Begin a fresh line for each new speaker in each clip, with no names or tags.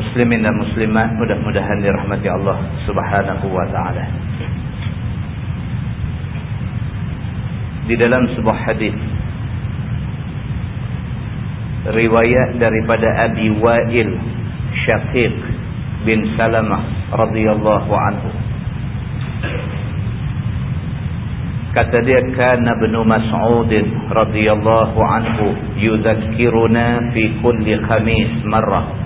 Muslimin dan muslimat mudah-mudahan dirahmati Allah Subhanahu wa taala. Di dalam sebuah hadis riwayat daripada Abi Wa'il Syaqiq bin Salamah radhiyallahu anhu kata dia kana ibn Mas'ud radhiyallahu anhu yudhakkiruna fi kulli khamis marrah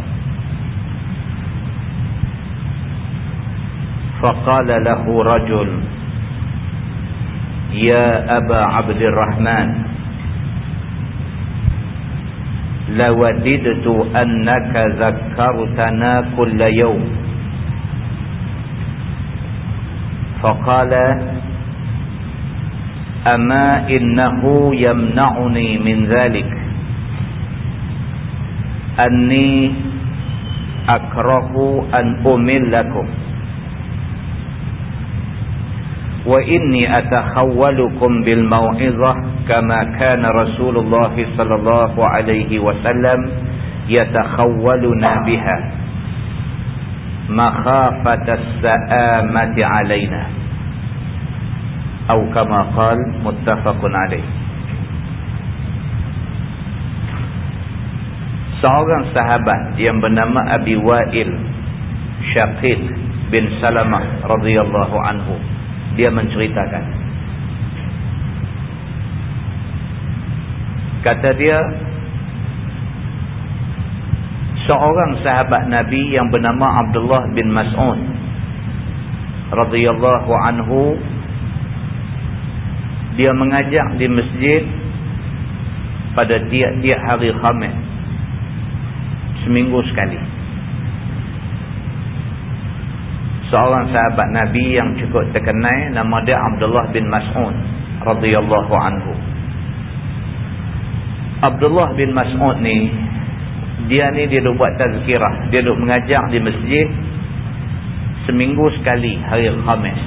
فقال له رجل يا أبا عبد الرحمن لوددت أنك ذكرتنا كل يوم. فقال أما إنه يمنعني من ذلك أني أكره أن أمل لكم وإني أتخولكم بالموعظة كما كان رسول الله صلى الله عليه وسلم يتخولنا بها. مخافة السآمة علينا. أو كما قال متفق عليه. Seorang sahabat yang bernama Abi Wa'il Syaqiq bin Salamah radhiyallahu anhu dia menceritakan. Kata dia seorang sahabat Nabi yang bernama Abdullah bin Mas'ud radhiyallahu anhu dia mengajak di masjid pada tiap-tiap hari Khamis seminggu sekali seorang sahabat Nabi yang cukup terkenal nama dia Abdullah bin Mas'ud radhiyallahu anhu. Abdullah bin Mas'ud ni dia ni dia duk buat tazkirah, dia duk mengajar di masjid seminggu sekali hari Khamis.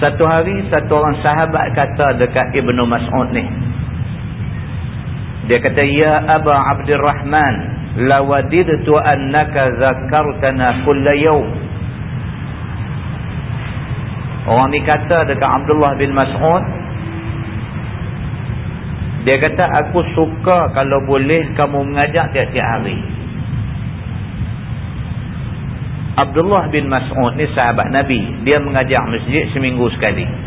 Satu hari satu orang sahabat kata dekat Ibnu Mas'ud ni. Dia kata ya Aba Abdurrahman lawadidtu annaka zakartana kulla yawm. Orang ni kata dekat Abdullah bin Mas'ud dia kata aku suka kalau boleh kamu mengajak tiap-tiap hari. Abdullah bin Mas'ud ni sahabat Nabi. Dia mengajak masjid seminggu sekali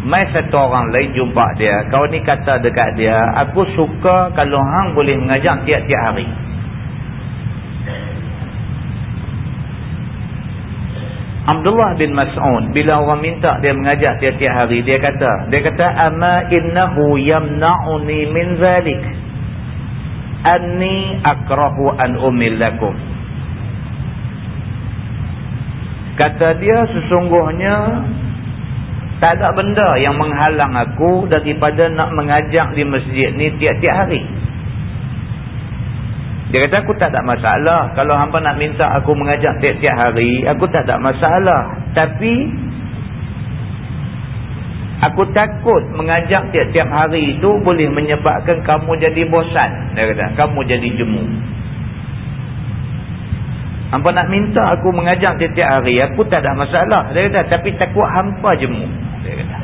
Mai satu orang lain jumpa dia. Kau ni kata dekat dia. Aku suka kalau hang boleh mengajar tiap-tiap hari. Abdullah bin Mas'ud. Bila orang minta dia mengajar tiap-tiap hari. Dia kata. Dia kata. Ama innahu yamna'uni min zalik. Anni akrahu an umillakum. Kata dia sesungguhnya tak ada benda yang menghalang aku daripada nak mengajak di masjid ni tiap-tiap hari. Dia kata aku tak ada masalah. Kalau hampa nak minta aku mengajak tiap-tiap hari, aku tak ada masalah. Tapi, aku takut mengajak tiap-tiap hari itu boleh menyebabkan kamu jadi bosan. Dia kata, kamu jadi jemu. Hampa nak minta aku mengajak tiap-tiap hari, aku tak ada masalah. Dia kata, tapi takut hampa jemu dia kata.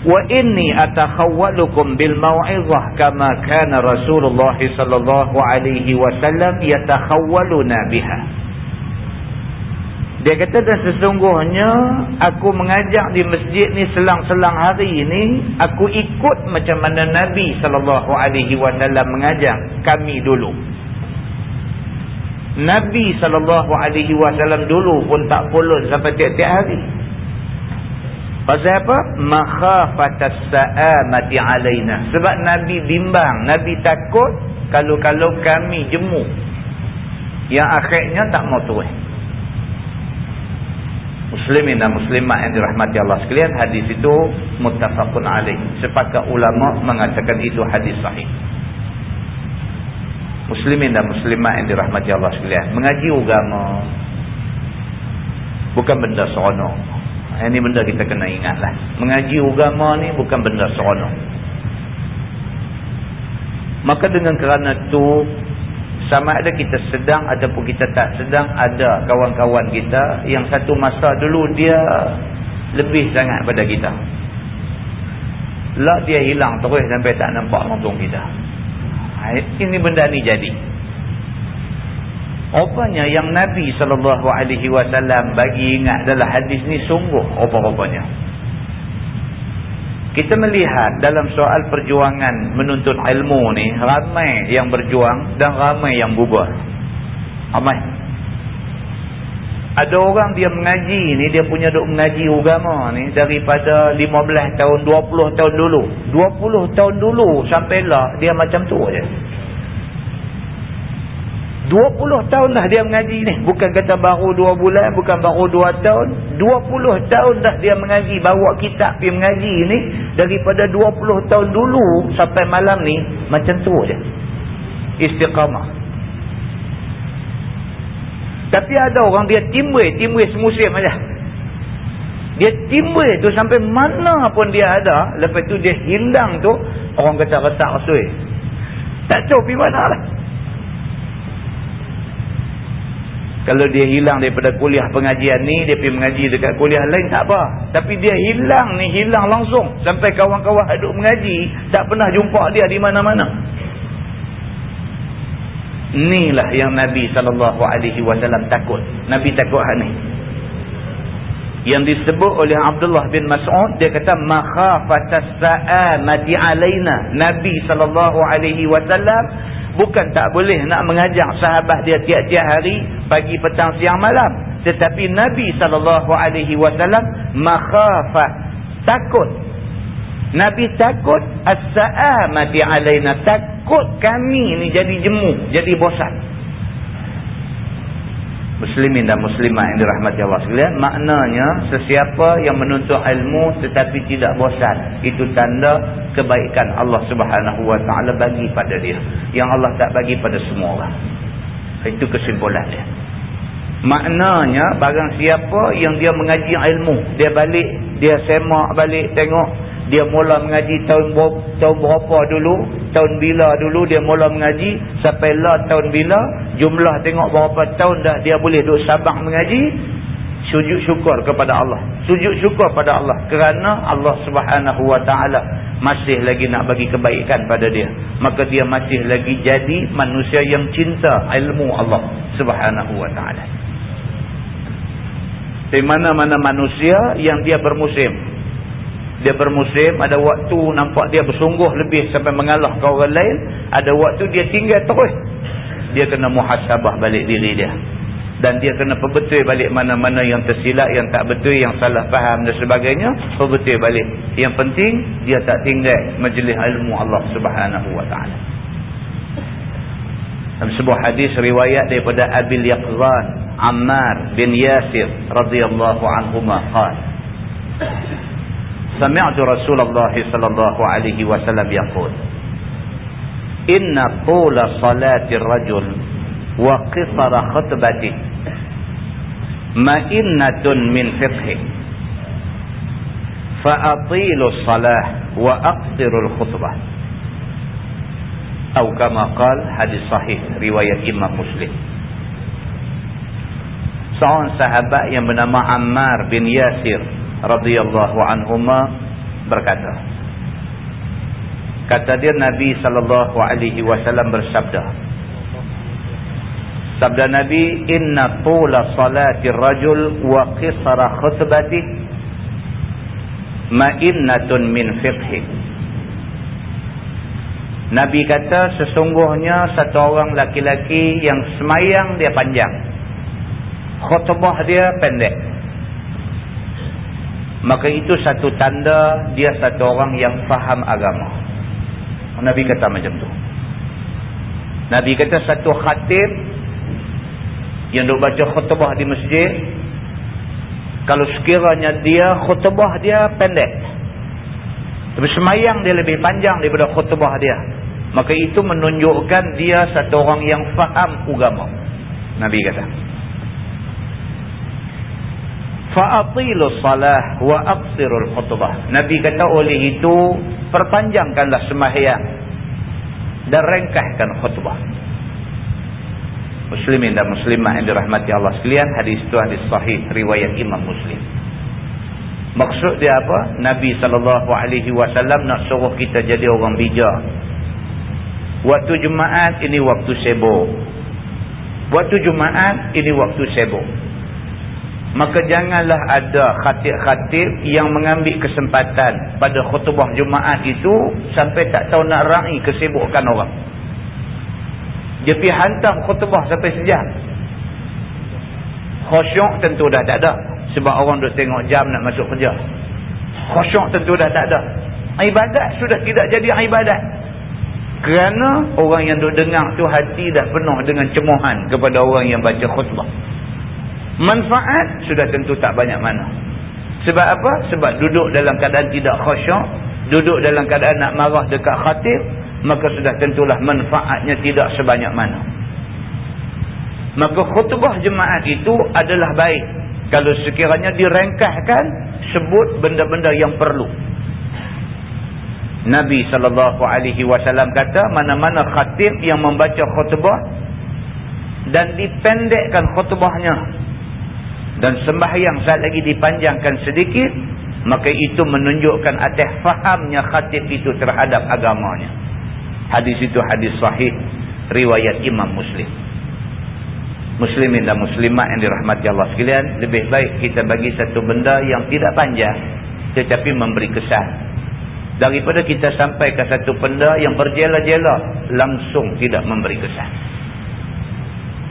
wa inni atakhawwalukum bil mau'izah kama kana Rasulullah sallallahu alaihi wasallam yatakhawwaluna biha dia kata dah sesungguhnya aku mengajak di masjid ni selang-selang hari ini aku ikut macam mana Nabi sallallahu alaihi wasallam mengajak kami dulu Nabi wasallam dulu pun tak pulun sampai tiap-tiap hari Pasal apa? Makhafatas sa'amati alaina. Sebab Nabi bimbang. Nabi takut kalau-kalau kami jemu. Yang akhirnya tak mau turun. Muslimin dan muslimat yang dirahmati Allah sekalian. Hadis itu mutafakun alaih. Sepakat ulama mengatakan itu hadis sahih. Muslimin dan muslimat yang dirahmati Allah sekalian. Mengaji agama. Bukan benda seronok. Ini benda kita kena ingatlah. Mengaji agama ni bukan benda seronok. Maka dengan kerana tu sama ada kita sedang ataupun kita tak sedang ada kawan-kawan kita yang satu masa dulu dia lebih sangat pada kita. Lah dia hilang terus sampai tak nampak nonton kita. Ini benda ni jadi. Rupanya yang Nabi SAW bagi ingat dalam hadis ni sungguh apa-apanya. Kita melihat dalam soal perjuangan menuntut ilmu ni, ramai yang berjuang dan ramai yang gugur. Ramai. Ada orang dia mengaji ni, dia punya duk mengaji agama ni daripada 15 tahun, 20 tahun dulu. 20 tahun dulu sampailah dia macam tu aja. 20 tahun dah dia mengaji ni. Bukan kata baru 2 bulan, bukan baru 2 tahun. 20 tahun dah dia mengaji. Bawa kitab pergi mengaji ni. Daripada 20 tahun dulu sampai malam ni. Macam tu je. Istiqamah. Tapi ada orang dia timbul, timbul semusim aja. Dia timbul tu sampai mana pun dia ada. Lepas tu dia hilang tu. Orang kata retak rasui. Tak tahu pergi mana lah. Kalau dia hilang daripada kuliah pengajian ni, dia pergi mengaji dekat kuliah lain, tak apa. Tapi dia hilang ni, hilang langsung. Sampai kawan-kawan duduk mengaji, tak pernah jumpa dia di mana-mana. Inilah yang Nabi SAW takut. Nabi takut hal ni. Yang disebut oleh Abdullah bin Mas'ud, dia kata, Makhafatas sa'amati alaina. Nabi SAW bukan tak boleh nak mengajak sahabat dia tiap-tiap hari pagi petang siang malam tetapi Nabi SAW makhafah takut Nabi takut as-sa'amati alaina. Takut kami ni jadi jemu jadi bosan. Muslimin dan muslimah yang dirahmati Allah sekalian maknanya sesiapa yang menuntut ilmu tetapi tidak bosan itu tanda kebaikan Allah subhanahu wa ta'ala bagi pada dia yang Allah tak bagi pada semua orang. Itu kesimpulan dia. Maknanya barang siapa yang dia mengaji ilmu dia balik dia semak balik tengok dia mula mengaji tahun tahun berapa dulu tahun bila dulu dia mula mengaji sampai lah tahun bila jumlah tengok berapa tahun dah dia boleh duduk sabang mengaji sujud syukur kepada Allah. Sujud syukur pada Allah kerana Allah subhanahu wa ta'ala masih lagi nak bagi kebaikan pada dia. Maka dia masih lagi jadi manusia yang cinta ilmu Allah subhanahu wa ta'ala. Di mana-mana manusia yang dia bermusim dia bermusim ada waktu nampak dia bersungguh lebih sampai mengalah ke orang lain ada waktu dia tinggal terus. Dia kena muhasabah balik diri dia. Dan dia kena perbetul balik mana-mana yang tersilap yang tak betul yang salah faham dan sebagainya perbetul balik. Yang penting dia tak tinggal majlis ilmu Allah subhanahu wa ta'ala. Dalam sebuah hadis riwayat daripada Abil Yaqzan Ammar bin Yasir radhiyallahu anhu maqal سمعت رسول الله صلى الله عليه وسلم يقول إن طول صلاة الرجل وقصر خطبته مئنة من فقه فأطيل الصلاة وأقصر الخطبة. أو كما قال حديث صحيح رواية إمام مسلم. Seorang sahabat yang bernama Ammar bin Yasir radhiyallahu anhuma berkata kata dia Nabi sallallahu alaihi wasallam bersabda sabda Nabi inna tula salati rajul wa qisara khutbati ma'innatun min fiqhi. Nabi kata sesungguhnya satu orang laki-laki yang semayang dia panjang. Khutbah dia pendek maka itu satu tanda dia satu orang yang faham agama. Nabi kata macam tu. Nabi kata satu khatib yang duk baca khutbah di masjid kalau sekiranya dia khutbah dia pendek. Tapi semayang dia lebih panjang daripada khutbah dia. Maka itu menunjukkan dia satu orang yang faham agama. Nabi kata fa'atilu salah wa aqsirul khutbah. Nabi kata oleh itu perpanjangkanlah sembahyang dan ringkaskan khutbah. Muslimin dan muslimah yang dirahmati Allah sekalian hadis itu hadis sahih riwayat imam muslim. Maksud dia apa? Nabi saw nak suruh kita jadi orang bijak. Waktu jumaat ini waktu sibuk. Waktu jumaat ini waktu sibuk maka janganlah ada khatib-khatib yang mengambil kesempatan pada khutbah Jumaat itu sampai tak tahu nak ra'i kesibukan orang. Dia pergi hantam khutbah sampai sejam. Khusyuk tentu dah tak ada. Sebab orang duk tengok jam nak masuk kerja. Khusyuk tentu dah tak ada. Ibadat sudah tidak jadi ibadat. Kerana orang yang duk dengar tu hati dah penuh dengan cemohan kepada orang yang baca khutbah manfaat sudah tentu tak banyak mana. Sebab apa? sebab duduk dalam keadaan tidak khusyuk duduk dalam keadaan nak marah dekat khatib maka sudah tentulah manfaatnya tidak sebanyak mana. Maka khutbah jemaat itu adalah baik. Kalau sekiranya direngkahkan sebut benda-benda yang perlu. Nabi SAW kata mana-mana khatib yang membaca khutbah dan dipendekkan khutbahnya dan sembahyang saat lagi dipanjangkan sedikit maka itu menunjukkan atas fahamnya khatib itu terhadap agamanya. Hadis itu hadis sahih riwayat imam muslim. Muslimin dan muslimat yang dirahmati Allah sekalian lebih baik kita bagi satu benda yang tidak panjang tetapi memberi kesan. Daripada kita sampai ke satu benda yang berjela-jela langsung tidak memberi kesan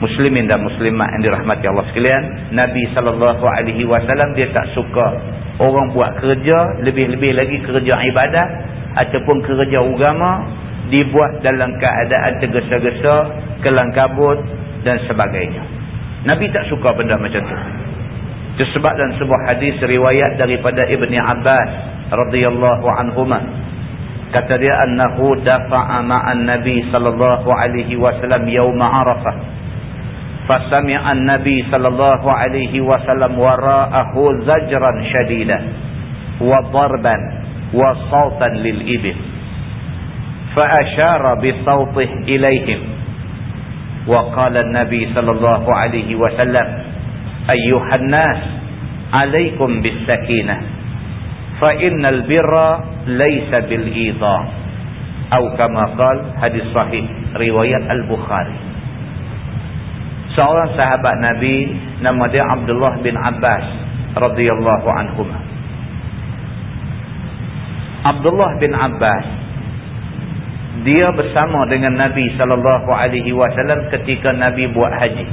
muslimin dan muslimat yang dirahmati Allah sekalian Nabi SAW dia tak suka orang buat kerja lebih-lebih lagi kerja ibadat ataupun kerja agama dibuat dalam keadaan tergesa-gesa kelang kabut dan sebagainya. Nabi tak suka benda macam tu. Itu sebab dalam sebuah hadis riwayat daripada Ibni Abbas radhiyallahu anhuma. Kata dia annahu dafa'a ma'an nabi sallallahu alaihi wasallam yaum arafah فسمع النبي صلى الله عليه وسلم وراءه زجرا شديدا وضربا وصوتا للإبل. فأشار بصوته إليهم. وقال النبي صلى الله عليه وسلم أيها الناس عليكم بالسكينة فإن البر ليس بالإيضاء أو كما قال حديث صحيح رواية البخاري. Seorang sahabat Nabi nama dia Abdullah bin Abbas radhiyallahu anhu. Abdullah bin Abbas dia bersama dengan Nabi sallallahu alaihi wasallam ketika Nabi buat haji.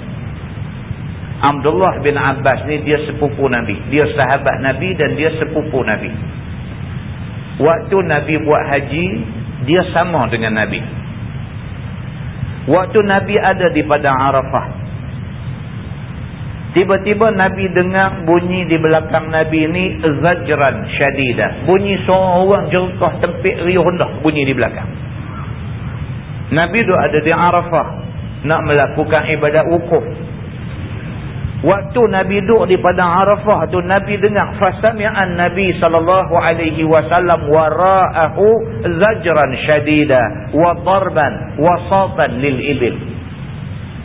Abdullah bin Abbas ni dia sepupu Nabi, dia sahabat Nabi dan dia sepupu Nabi. Waktu Nabi buat haji, dia sama dengan Nabi. Waktu Nabi ada di padang Arafah, Tiba-tiba Nabi dengar bunyi di belakang Nabi ini zajran syadidah. Bunyi seorang jerkah tempik riuh hendak bunyi di belakang. Nabi tu ada di Arafah nak melakukan ibadat wukuf. Waktu Nabi duduk di padang Arafah tu Nabi dengar fasami'an Nabi sallallahu alaihi wasallam wara'ahu zajran syadidah wa darban wa satan lil ibil.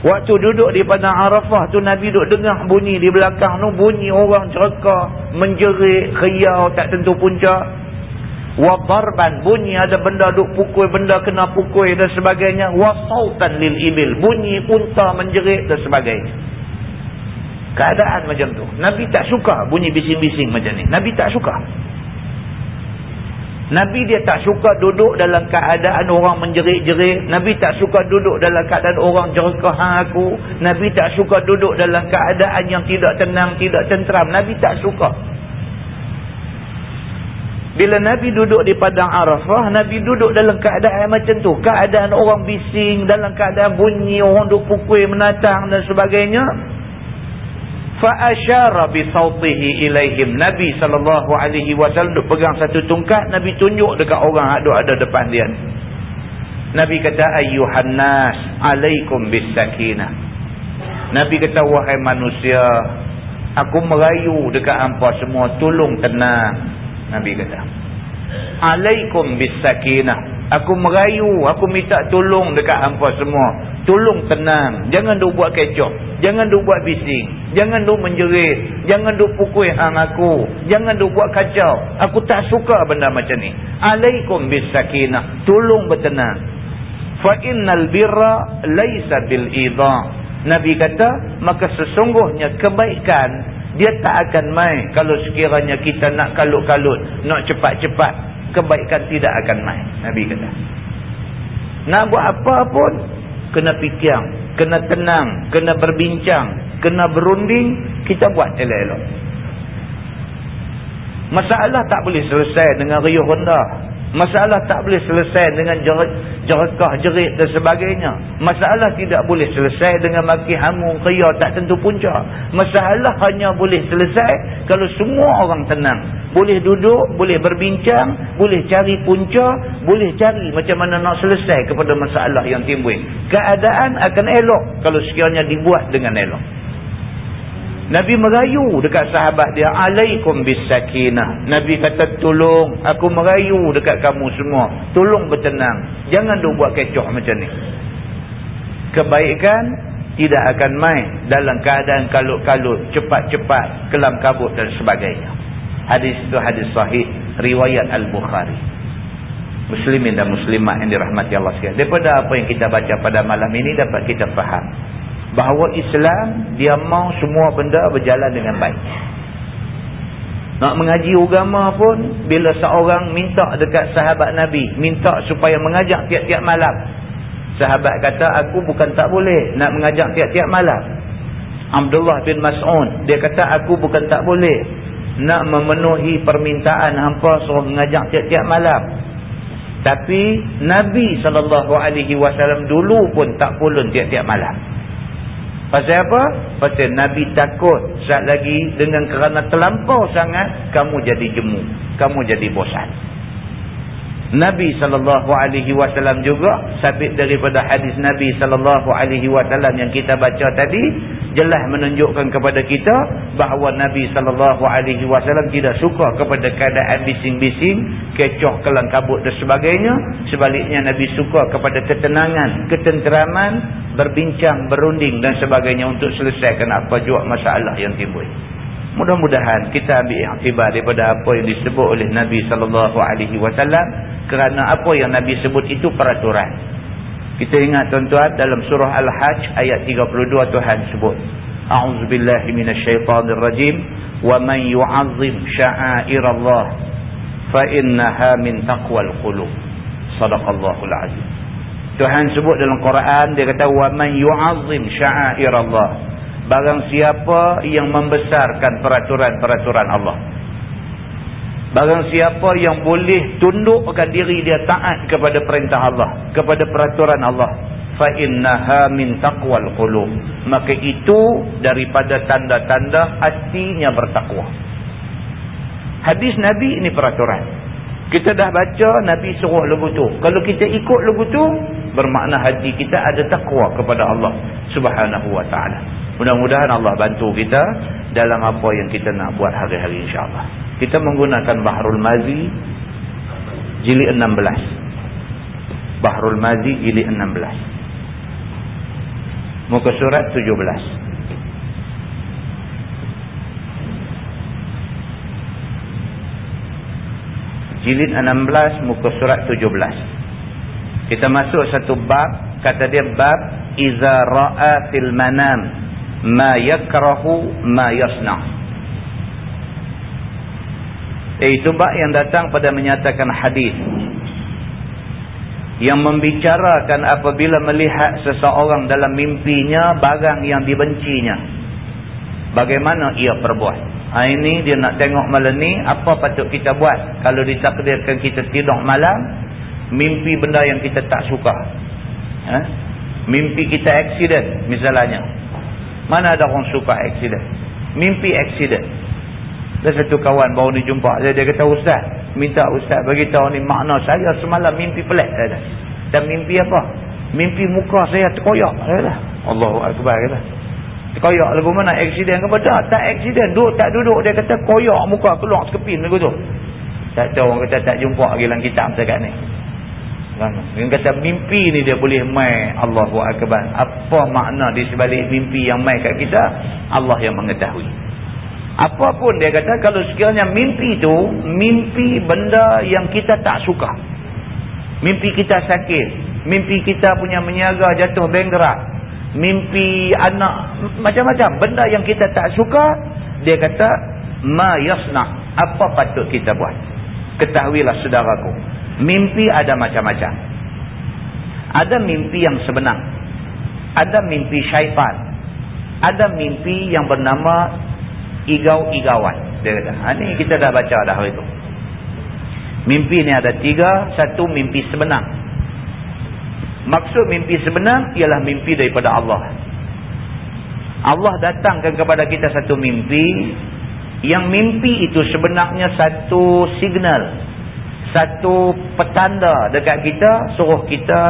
Waktu duduk di padang Arafah tu Nabi duduk dengar bunyi di belakang tu. Bunyi orang cerka, menjerit, khiau tak tentu punca. wa darban bunyi ada benda duk pukul benda kena pukul dan sebagainya. Wa sautan lil ibil bunyi unta menjerit dan sebagainya. Keadaan macam tu. Nabi tak suka bunyi bising-bising macam ni. Nabi tak suka Nabi dia tak suka duduk dalam keadaan orang menjerit-jerit. Nabi tak suka duduk dalam keadaan orang jerkah aku. Nabi tak suka duduk dalam keadaan yang tidak tenang, tidak tentram. Nabi tak suka. Bila Nabi duduk di Padang Arafah, Nabi duduk dalam keadaan macam tu. Keadaan orang bising, dalam keadaan bunyi, orang duk pukul, menatang dan sebagainya. Fa'asyara bisautihi ilaihim. Nabi SAW duk pegang satu tungkat, Nabi tunjuk dekat orang yang ada depan dia. Nabi kata, Ayyuhan nas, alaikum bisakinah. Nabi kata, wahai manusia, aku merayu dekat hampa semua, tolong tenang. Nabi kata. Alaikum bisakinah. Aku merayu, aku minta tolong dekat hampa semua. Tolong tenang. Jangan duk buat kecoh. Jangan duk buat bising. Jangan duk menjerit. Jangan duk pukul hang aku. Jangan duk buat kacau. Aku tak suka benda macam ni. Alaikum bisakinah. Tolong bertenang. Fa innal birra laisa bil idha. Nabi kata, maka sesungguhnya kebaikan dia tak akan main kalau sekiranya kita nak kalut-kalut, nak cepat-cepat, kebaikan tidak akan main. Nabi kata. Nak buat apa pun, kena fikir, kena tenang, kena berbincang, kena berunding, kita buat elok-elok. Masalah tak boleh selesai dengan riuh rendah. Masalah tak boleh selesai dengan jerekah, jerit dan sebagainya. Masalah tidak boleh selesai dengan maki hamu, kaya, tak tentu punca. Masalah hanya boleh selesai kalau semua orang tenang. Boleh duduk, boleh berbincang, boleh cari punca, boleh cari macam mana nak selesai kepada masalah yang timbul. Keadaan akan elok kalau sekiranya dibuat dengan elok. Nabi merayu dekat sahabat dia alaikum bisakinah. Nabi kata tolong aku merayu dekat kamu semua. Tolong bertenang. Jangan duk buat kecoh macam ni. Kebaikan tidak akan main dalam keadaan kalut-kalut, cepat-cepat, kelam kabut dan sebagainya. Hadis itu hadis sahih riwayat Al-Bukhari. Muslimin dan muslimat yang dirahmati Allah sekalian. Daripada apa yang kita baca pada malam ini dapat kita faham bahawa Islam dia mau semua benda berjalan dengan baik. Nak mengaji agama pun bila seorang minta dekat sahabat Nabi, minta supaya mengajak tiap-tiap malam. Sahabat kata aku bukan tak boleh nak mengajak tiap-tiap malam. Abdullah bin Mas'ud dia kata aku bukan tak boleh nak memenuhi permintaan hampa suruh mengajak tiap-tiap malam. Tapi Nabi SAW dulu pun tak pulun tiap-tiap malam. Pasal apa? Pasal Nabi takut saat lagi dengan kerana terlampau sangat, kamu jadi jemu. Kamu jadi bosan. Nabi SAW juga sabit daripada hadis Nabi SAW yang kita baca tadi jelas menunjukkan kepada kita bahawa Nabi SAW tidak suka kepada keadaan bising-bising kecoh kelang kabut dan sebagainya. Sebaliknya Nabi suka kepada ketenangan ketenteraman berbincang berunding dan sebagainya untuk selesaikan apa jua masalah yang timbul Mudah-mudahan kita ambil iktibar daripada apa yang disebut oleh Nabi sallallahu alaihi wasallam kerana apa yang Nabi sebut itu peraturan. Kita ingat tuan-tuan dalam surah Al-Hajj ayat 32 Tuhan sebut A'udzubillahi minasyaitonirrajim wa man yu'azzim sya'airallah fa innaha min taqwal qulub. Sadaqallahul azim. Tuhan sebut dalam Quran dia kata wa man yu'azzim sya'airallah Barang siapa yang membesarkan peraturan-peraturan Allah. Barang siapa yang boleh tundukkan diri dia taat kepada perintah Allah. Kepada peraturan Allah. fa innaha min taqwal qulub. Maka itu daripada tanda-tanda hatinya bertakwa. Hadis Nabi ini peraturan. Kita dah baca Nabi suruh lagu tu. Kalau kita ikut lagu tu, bermakna hati kita ada takwa kepada Allah subhanahu wa ta'ala. Mudah-mudahan Allah bantu kita dalam apa yang kita nak buat hari-hari insyaAllah. Kita menggunakan Bahrul Mazi jilid 16. Bahrul Mazi jilid 16. Muka surat 17. jilid 16 muka surat 17 kita masuk satu bab kata dia bab iza ra'a fil manam ma yakrahu ma yasna itu bab yang datang pada menyatakan hadis yang membicarakan apabila melihat seseorang dalam mimpinya barang yang dibencinya bagaimana ia perbuat Ha, ini dia nak tengok malam ni apa patut kita buat kalau ditakdirkan kita tidur malam mimpi benda yang kita tak suka. Ha? Mimpi kita accident misalnya. Mana ada orang suka accident? Mimpi accident. Ada satu kawan baru ni jumpa saya dia kata ustaz, minta ustaz bagi tahu ni makna saya semalam mimpi pelik ada. Dan mimpi apa? Mimpi muka saya terkoyak. Allahu akbar kata. Koyak lagu mana aksiden ke apa? Tak, tak. Duduk tak duduk. Dia kata koyak muka keluar sekepin lagu tu. Tak tahu orang kata tak jumpa lagi dalam kitab sekat ni. Dia kata mimpi ni dia boleh mai Allahu Akbar. Apa makna di sebalik mimpi yang mai kat kita? Allah yang mengetahui. Apapun dia kata kalau sekiranya mimpi tu mimpi benda yang kita tak suka. Mimpi kita sakit. Mimpi kita punya menyaga jatuh benggerak mimpi anak macam-macam benda yang kita tak suka dia kata ma yasna apa patut kita buat ketahuilah saudaraku mimpi ada macam-macam ada mimpi yang sebenar ada mimpi syaitan ada mimpi yang bernama igau-igauan dia kata ha, ni kita dah baca dah hari tu mimpi ni ada tiga satu mimpi sebenar Maksud mimpi sebenar ialah mimpi daripada Allah. Allah datangkan kepada kita satu mimpi. Yang mimpi itu sebenarnya satu signal. Satu petanda dekat kita. Suruh kita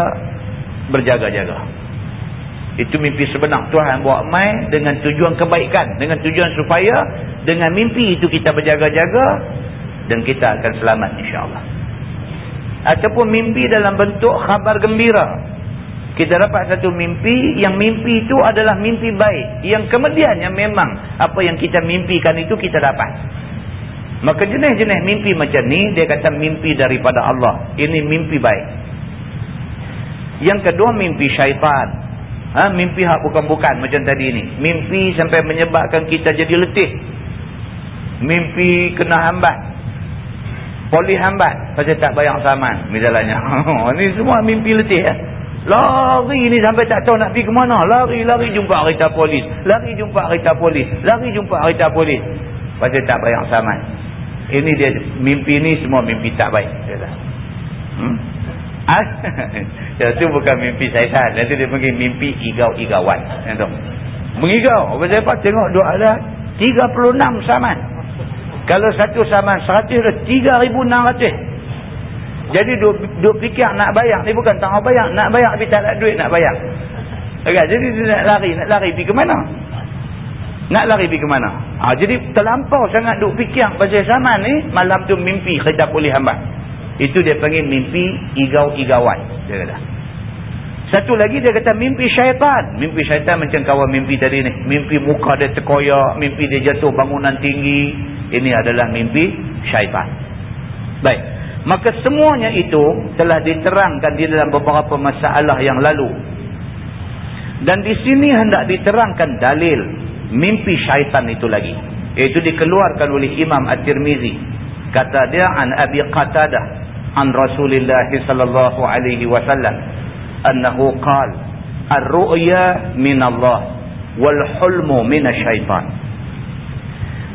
berjaga-jaga. Itu mimpi sebenar. Tuhan buat mai dengan tujuan kebaikan. Dengan tujuan supaya dengan mimpi itu kita berjaga-jaga. Dan kita akan selamat insyaAllah ataupun mimpi dalam bentuk khabar gembira kita dapat satu mimpi yang mimpi itu adalah mimpi baik yang kemudiannya memang apa yang kita mimpikan itu kita dapat maka jenis-jenis mimpi macam ni dia kata mimpi daripada Allah ini mimpi baik yang kedua mimpi syaitan ha, mimpi hak bukan-bukan macam tadi ni mimpi sampai menyebabkan kita jadi letih mimpi kena hambat Poli hambat pasal tak bayar saman misalnya. Ini semua mimpi letih ya. Lari ni sampai tak tahu nak pergi ke mana. Lari-lari jumpa kereta polis. Lari jumpa kereta polis. Lari jumpa kereta polis. Pasal tak bayar saman. Ini dia mimpi ni semua mimpi tak baik. Hmm? Itu bukan mimpi syaitan. Nanti dia pergi mimpi igau-igauan. Mengigau. Apa tengok dua ada 36 saman. Kalau satu saman 100 dah 3,600. Jadi duk, duk fikir nak bayar ni bukan tak nak bayar. Nak bayar tapi tak ada duit nak bayar. Okay, jadi dia nak lari. Nak lari pergi ke mana? Nak lari pergi ke mana? Ha, jadi terlampau sangat duk fikir pasal saman ni. Malam tu mimpi kerja boleh hambat. Itu dia panggil mimpi igau-igauan. Dia kata. Satu lagi dia kata mimpi syaitan. Mimpi syaitan macam kawan mimpi tadi ni. Mimpi muka dia terkoyak. Mimpi dia jatuh bangunan tinggi. Ini adalah mimpi syaitan. Baik. Maka semuanya itu telah diterangkan di dalam beberapa masalah yang lalu. Dan di sini hendak diterangkan dalil mimpi syaitan itu lagi. Iaitu dikeluarkan oleh Imam At-Tirmizi. Kata dia an Abi Qatadah an Rasulullah sallallahu alaihi wasallam annahu qal ar-ru'ya min Allah wal hulmu min asy-syaitan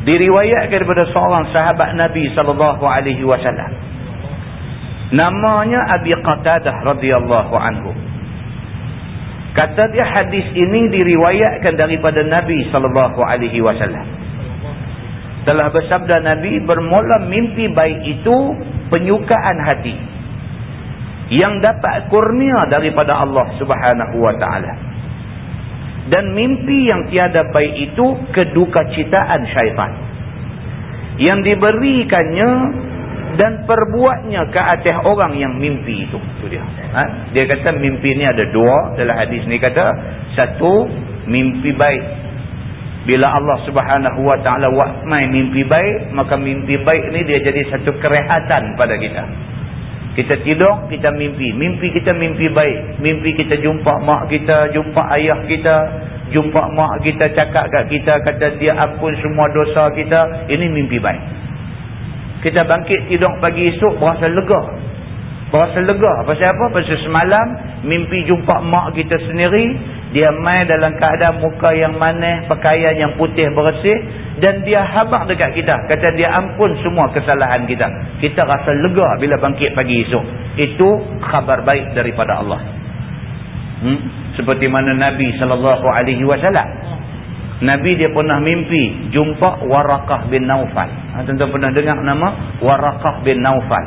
diriwayatkan daripada seorang sahabat Nabi sallallahu alaihi wasallam namanya Abi Qatadah radhiyallahu anhu kata dia hadis ini diriwayatkan daripada Nabi sallallahu alaihi wasallam. Telah bersabda Nabi bermula mimpi baik itu penyukaan hati yang dapat kurnia daripada Allah subhanahu wa ta'ala. Dan mimpi yang tiada baik itu keduka citaan syaitan yang diberikannya dan perbuatnya ke atas orang yang mimpi itu. Itu dia. Ha? dia kata mimpi ni ada dua dalam hadis ni. Kata satu mimpi baik. Bila Allah subhanahu wa ta'ala wakmai mimpi baik maka mimpi baik ni dia jadi satu kerehatan pada kita. Kita tidur kita mimpi. Mimpi kita mimpi baik. Mimpi kita jumpa mak kita jumpa ayah kita jumpa mak kita cakap kat kita kata dia ampun semua dosa kita. Ini mimpi baik kita bangkit tidur pagi esok berasa lega berasa lega pasal apa? pasal semalam mimpi jumpa mak kita sendiri dia main dalam keadaan muka yang manis, pakaian yang putih bersih dan dia habaq dekat kita. Kata dia ampun semua kesalahan kita. Kita rasa lega bila bangkit pagi esok. Itu khabar baik daripada Allah. Hmm? Seperti mana Nabi wasallam. Nabi dia pernah mimpi jumpa Warakah bin Naufal. Ha, tuan-tuan pernah dengar nama Warakah bin Naufal.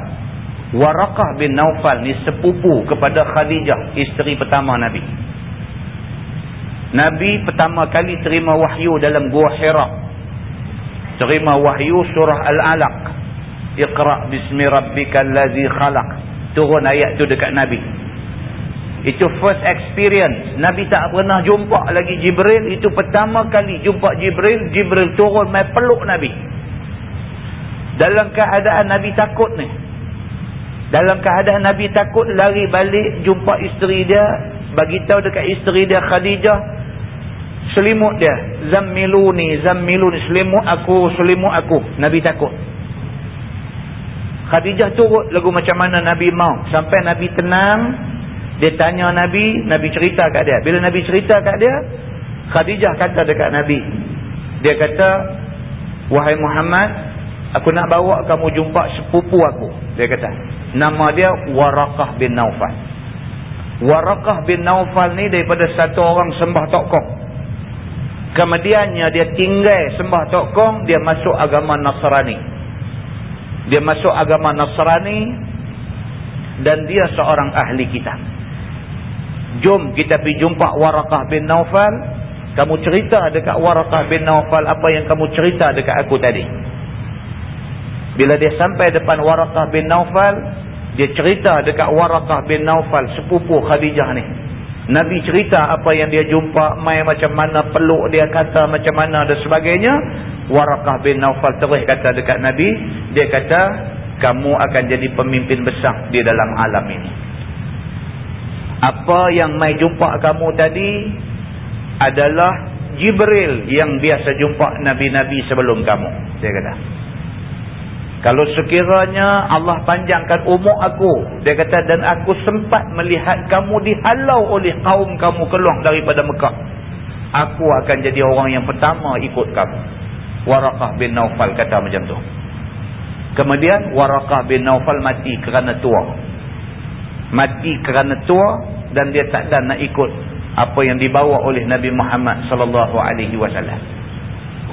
Warakah bin Naufal ni sepupu kepada Khadijah, isteri pertama Nabi. Nabi pertama kali terima wahyu dalam gua Hira. Terima wahyu surah Al-Alaq. Iqra' bismi rabbikal ladzi khalaq. Turun ayat tu dekat Nabi. Itu first experience. Nabi tak pernah jumpa lagi Jibril. Itu pertama kali jumpa Jibril. Jibril turun mai peluk Nabi. Dalam keadaan Nabi takut ni. Dalam keadaan Nabi takut lari balik jumpa isteri dia. Bagi tahu dekat isteri dia Khadijah selimut dia. Zammiluni zammiluni selimut aku selimut aku. Nabi takut. Khadijah turut lagu macam mana nabi mau. Sampai nabi tenang dia tanya nabi nabi cerita kat dia. Bila nabi cerita kat dia Khadijah kata dekat nabi. Dia kata wahai Muhammad aku nak bawa kamu jumpa sepupu aku. Dia kata nama dia Warakah bin Naufal. Warakah bin Naufal ni daripada satu orang sembah tokong kemudiannya dia tinggal sembah tokong dia masuk agama Nasrani. Dia masuk agama Nasrani dan dia seorang ahli kita jom kita pergi jumpa Warakah bin Naufal. Kamu cerita dekat Warakah bin Naufal apa yang kamu cerita dekat aku tadi bila dia sampai depan Warakah bin Naufal dia cerita dekat Warakah bin Naufal sepupu Khadijah ni Nabi cerita apa yang dia jumpa, mai macam mana peluk dia kata macam mana dan sebagainya. Warakah bin Naufal terus kata dekat Nabi, dia kata, kamu akan jadi pemimpin besar di dalam alam ini. Apa yang mai jumpa kamu tadi adalah Jibril yang biasa jumpa Nabi-Nabi sebelum kamu. Dia kata. Kalau sekiranya Allah panjangkan umur aku. Dia kata, dan aku sempat melihat kamu dihalau oleh kaum kamu keluar daripada Mekah. Aku akan jadi orang yang pertama ikut kamu. Warakah bin Naufal kata macam tu. Kemudian, Warakah bin Naufal mati kerana tua. Mati kerana tua dan dia tak ada nak ikut apa yang dibawa oleh Nabi Muhammad sallallahu alaihi wasallam.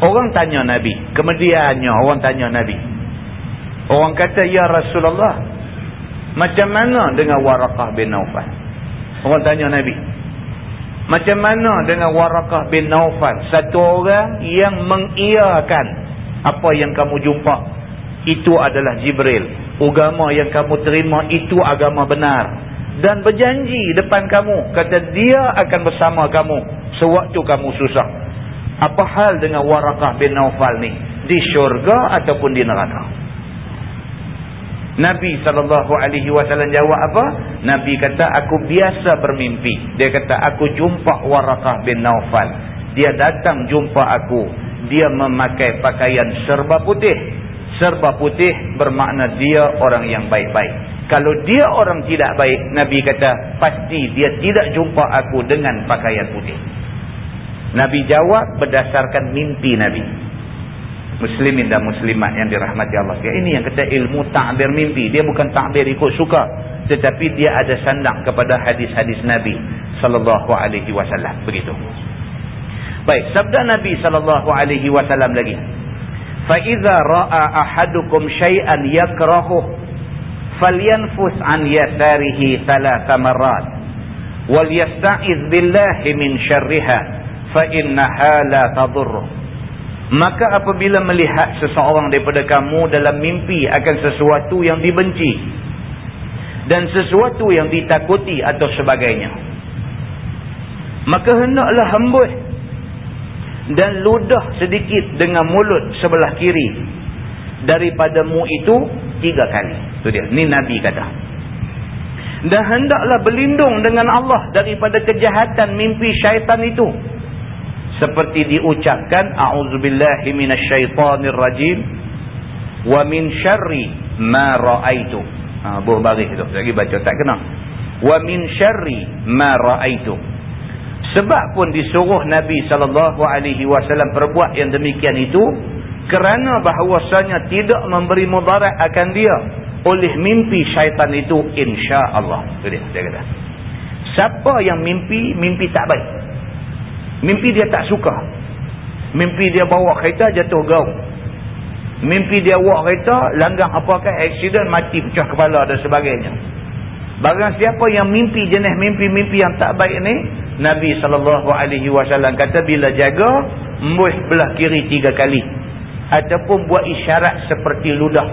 Orang tanya Nabi, kemudiannya orang tanya Nabi, Orang kata, Ya Rasulullah, macam mana dengan Warakah bin Naufal? Orang tanya Nabi. Macam mana dengan Warakah bin Naufal? Satu orang yang mengiyakan apa yang kamu jumpa. Itu adalah Jibril. Agama yang kamu terima itu agama benar. Dan berjanji depan kamu. Kata dia akan bersama kamu. Sewaktu kamu susah. Apa hal dengan Warakah bin Naufal ni? Di syurga ataupun di neraka? Nabi SAW jawab apa? Nabi kata, aku biasa bermimpi. Dia kata, aku jumpa Warakah bin Naufal. Dia datang jumpa aku. Dia memakai pakaian serba putih. Serba putih bermakna dia orang yang baik-baik. Kalau dia orang tidak baik, Nabi kata, pasti dia tidak jumpa aku dengan pakaian putih. Nabi jawab berdasarkan mimpi Nabi muslimin dan muslimat yang dirahmati Allah sekalian. Ini yang kata ilmu ta'bir mimpi. Dia bukan ta'bir ikut suka. Tetapi dia ada sandang kepada hadis-hadis Nabi sallallahu alaihi wasallam. Begitu. Baik, sabda Nabi sallallahu alaihi wasallam lagi. Fa idza ra'a ahadukum syai'an yakrahu falyanfus an yasarihi thalath marrat wal yasta'iz billahi min syarriha fa innaha la tadurru Maka apabila melihat seseorang daripada kamu dalam mimpi akan sesuatu yang dibenci. Dan sesuatu yang ditakuti atau sebagainya. Maka hendaklah hembus. dan ludah sedikit dengan mulut sebelah kiri daripada mu itu tiga kali. Itu dia. Ni Nabi kata. Dan hendaklah berlindung dengan Allah daripada kejahatan mimpi syaitan itu. Seperti diucapkan a'udzubillahi minasyaitonirrajim wa min syarri ma ra'aitu. Ha buh baris tu. Lagi baca tak kena. Wa min syarri ma ra'aitu. Sebab pun disuruh Nabi sallallahu alaihi wasallam perbuat yang demikian itu kerana bahawasanya tidak memberi mudarat akan dia oleh mimpi syaitan itu insya-Allah. Dia, dia kata. Siapa yang mimpi, mimpi tak baik. Mimpi dia tak suka. Mimpi dia bawa kereta jatuh gaung. Mimpi dia bawa kereta, langgang apakah, aksiden, mati, pecah kepala dan sebagainya. Barang siapa yang mimpi jenis mimpi-mimpi yang tak baik ni, Nabi SAW kata bila jaga, embuh belah kiri tiga kali ataupun buat isyarat seperti ludah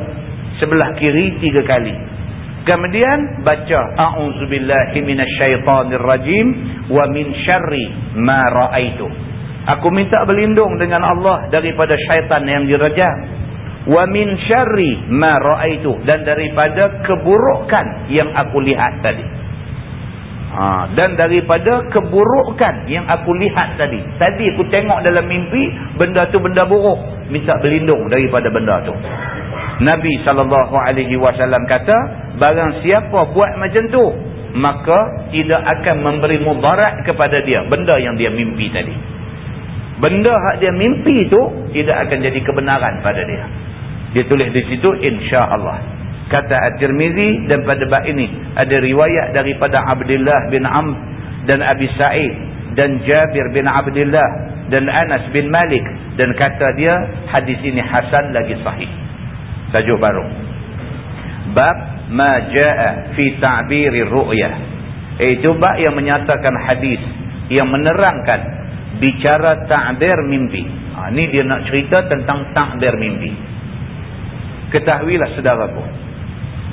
sebelah kiri tiga kali kemudian baca a'udzubillahi minasyaitonirrajim wa min syarri ma raaitu aku minta berlindung dengan Allah daripada syaitan yang dirajam wa min syarri ma raaitu dan daripada keburukan yang aku lihat tadi Ha, dan daripada keburukan yang aku lihat tadi. Tadi aku tengok dalam mimpi, benda tu benda buruk. Minta berlindung daripada benda tu. Nabi SAW kata, barang siapa buat macam tu, maka tidak akan memberi mubarak kepada dia. Benda yang dia mimpi tadi. Benda yang dia mimpi tu, tidak akan jadi kebenaran pada dia. Dia tulis di situ, insya Allah kata At-Tirmizi dan pada bab ini ada riwayat daripada Abdullah bin Amr dan Abi Sa'id dan Jabir bin Abdullah dan Anas bin Malik dan kata dia hadis ini hasan lagi sahih tajuk baru. Bab ma jaa fi ta'bir ru'yah. Itu bab yang menyatakan hadis yang menerangkan bicara ta'bir mimpi. Ha, ni dia nak cerita tentang ta'bir mimpi. Ketahuilah saudaraku.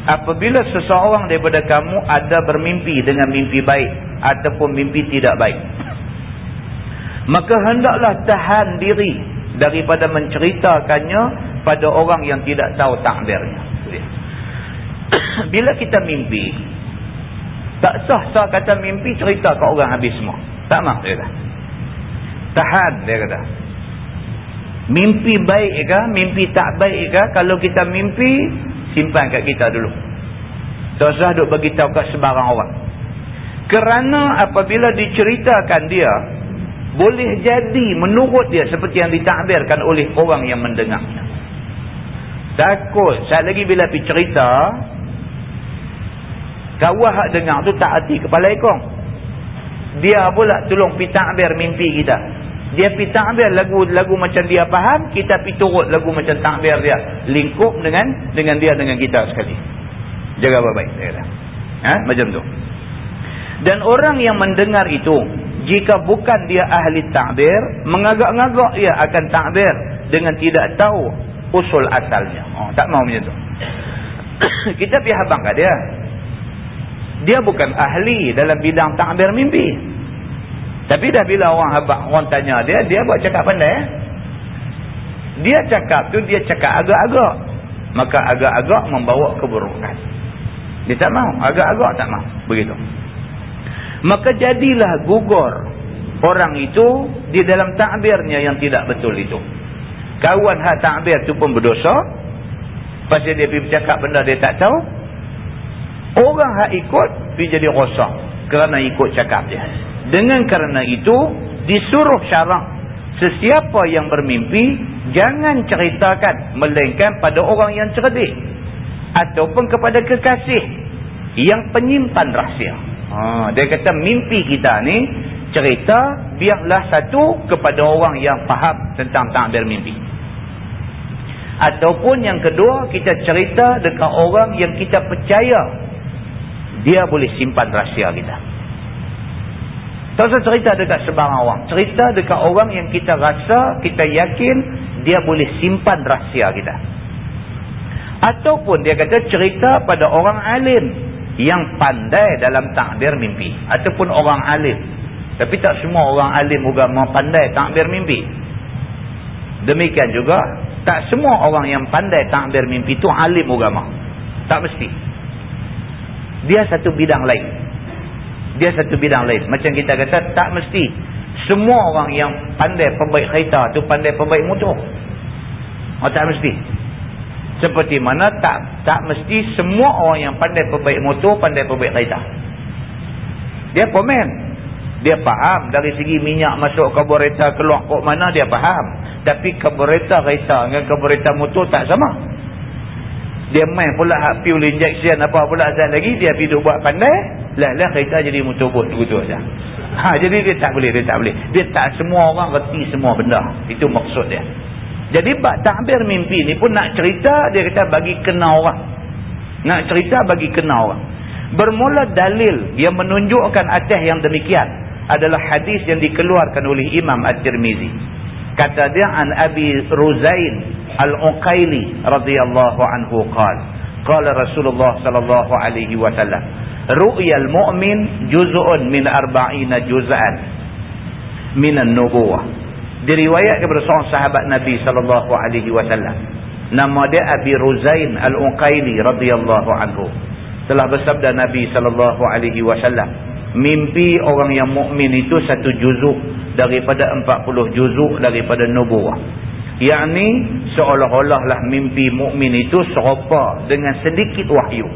Apabila seseorang daripada kamu ada bermimpi dengan mimpi baik ataupun mimpi tidak baik maka hendaklah tahan diri daripada menceritakannya pada orang yang tidak tahu takdirnya bila kita mimpi tak sah sah kata mimpi cerita ke orang habis semua. Tak mahu dia kata. Tahan dia kata. Mimpi baik ke mimpi tak baik ke kalau kita mimpi simpan kat kita dulu. Tak usah duk beritahu kat sebarang orang. Kerana apabila diceritakan dia boleh jadi menurut dia seperti yang ditakbirkan oleh orang yang mendengarnya takut saat lagi bila pergi cerita kawah hak dengar tu tak hati kepala ekong dia pula tolong pergi takbir mimpi kita dia pergi takbir lagu-lagu macam dia faham, kita pergi turut lagu macam takbir dia. Lingkup dengan dengan dia dengan kita sekali. Jaga baik-baik. Ha? Macam tu. Dan orang yang mendengar itu, jika bukan dia ahli takbir, mengagak-ngagak dia akan takbir dengan tidak tahu usul asalnya. Oh, tak mau macam tu. kita pergi habang kat dia. Dia bukan ahli dalam bidang takbir mimpi. Tapi dah bila orang habak, orang tanya dia, dia buat cakap pandai. Eh? Dia cakap tu, dia cakap agak-agak. Maka agak-agak membawa keburukan. Dia tak mau. Agak-agak tak mau. Begitu. Maka jadilah gugur orang itu di dalam takbirnya yang tidak betul itu. Kawan hak takbir tu pun berdosa. Pasal dia pergi bercakap benda dia tak tahu. Orang hak ikut, dia jadi rosak. Kerana ikut cakap dia. Dengan kerana itu disuruh syarak sesiapa yang bermimpi jangan ceritakan melainkan pada orang yang cerdik ataupun kepada kekasih yang penyimpan rahsia. Ha, dia kata mimpi kita ni cerita biarlah satu kepada orang yang faham tentang takbir mimpi. Ataupun yang kedua kita cerita dekat orang yang kita percaya dia boleh simpan rahsia kita. Tak usah cerita dekat sebarang orang. Cerita dekat orang yang kita rasa, kita yakin dia boleh simpan rahsia kita. Ataupun dia kata cerita pada orang alim yang pandai dalam takbir mimpi. Ataupun orang alim. Tapi tak semua orang alim juga mau pandai takbir mimpi. Demikian juga, tak semua orang yang pandai takbir mimpi itu alim agama. Tak mesti. Dia satu bidang lain. Dia satu bidang lain. Macam kita kata, tak mesti. Semua orang yang pandai pembaik kereta tu pandai pembaik motor. Oh, tak mesti. Seperti mana tak tak mesti semua orang yang pandai pembaik motor pandai pembaik kereta. Dia komen. Dia faham dari segi minyak masuk karburetor keluar kok mana dia faham. Tapi karburetor kereta dengan karburetor motor tak sama. Dia main pula hak fuel injection apa pula zat lagi dia pergi buat pandai. Lah-lah kereta jadi motor bot begitu saja. Ha, jadi dia tak boleh, dia tak boleh. Dia tak semua orang reti semua benda. Itu maksud dia. Jadi bak takbir mimpi ni pun nak cerita dia kata bagi kena orang. Nak cerita bagi kena orang. Bermula dalil yang menunjukkan atas yang demikian adalah hadis yang dikeluarkan oleh Imam At-Tirmizi. Kata dia an Abi Ruzain Al-Uqaili radhiyallahu anhu qala qala Rasulullah sallallahu alaihi wasallam ru'yal mu'min juz'un min arba'ina juz'an min an-nubuwah diriwayatkan kepada seorang sahabat Nabi sallallahu alaihi wasallam. Nama dia Abi Ruzain Al-Uqaili radhiyallahu anhu. Telah bersabda Nabi sallallahu alaihi wasallam mimpi orang yang mukmin itu satu juzuk daripada 40 juzuk daripada nubuah. Yakni seolah-olah lah mimpi mukmin itu serupa dengan sedikit wahyu.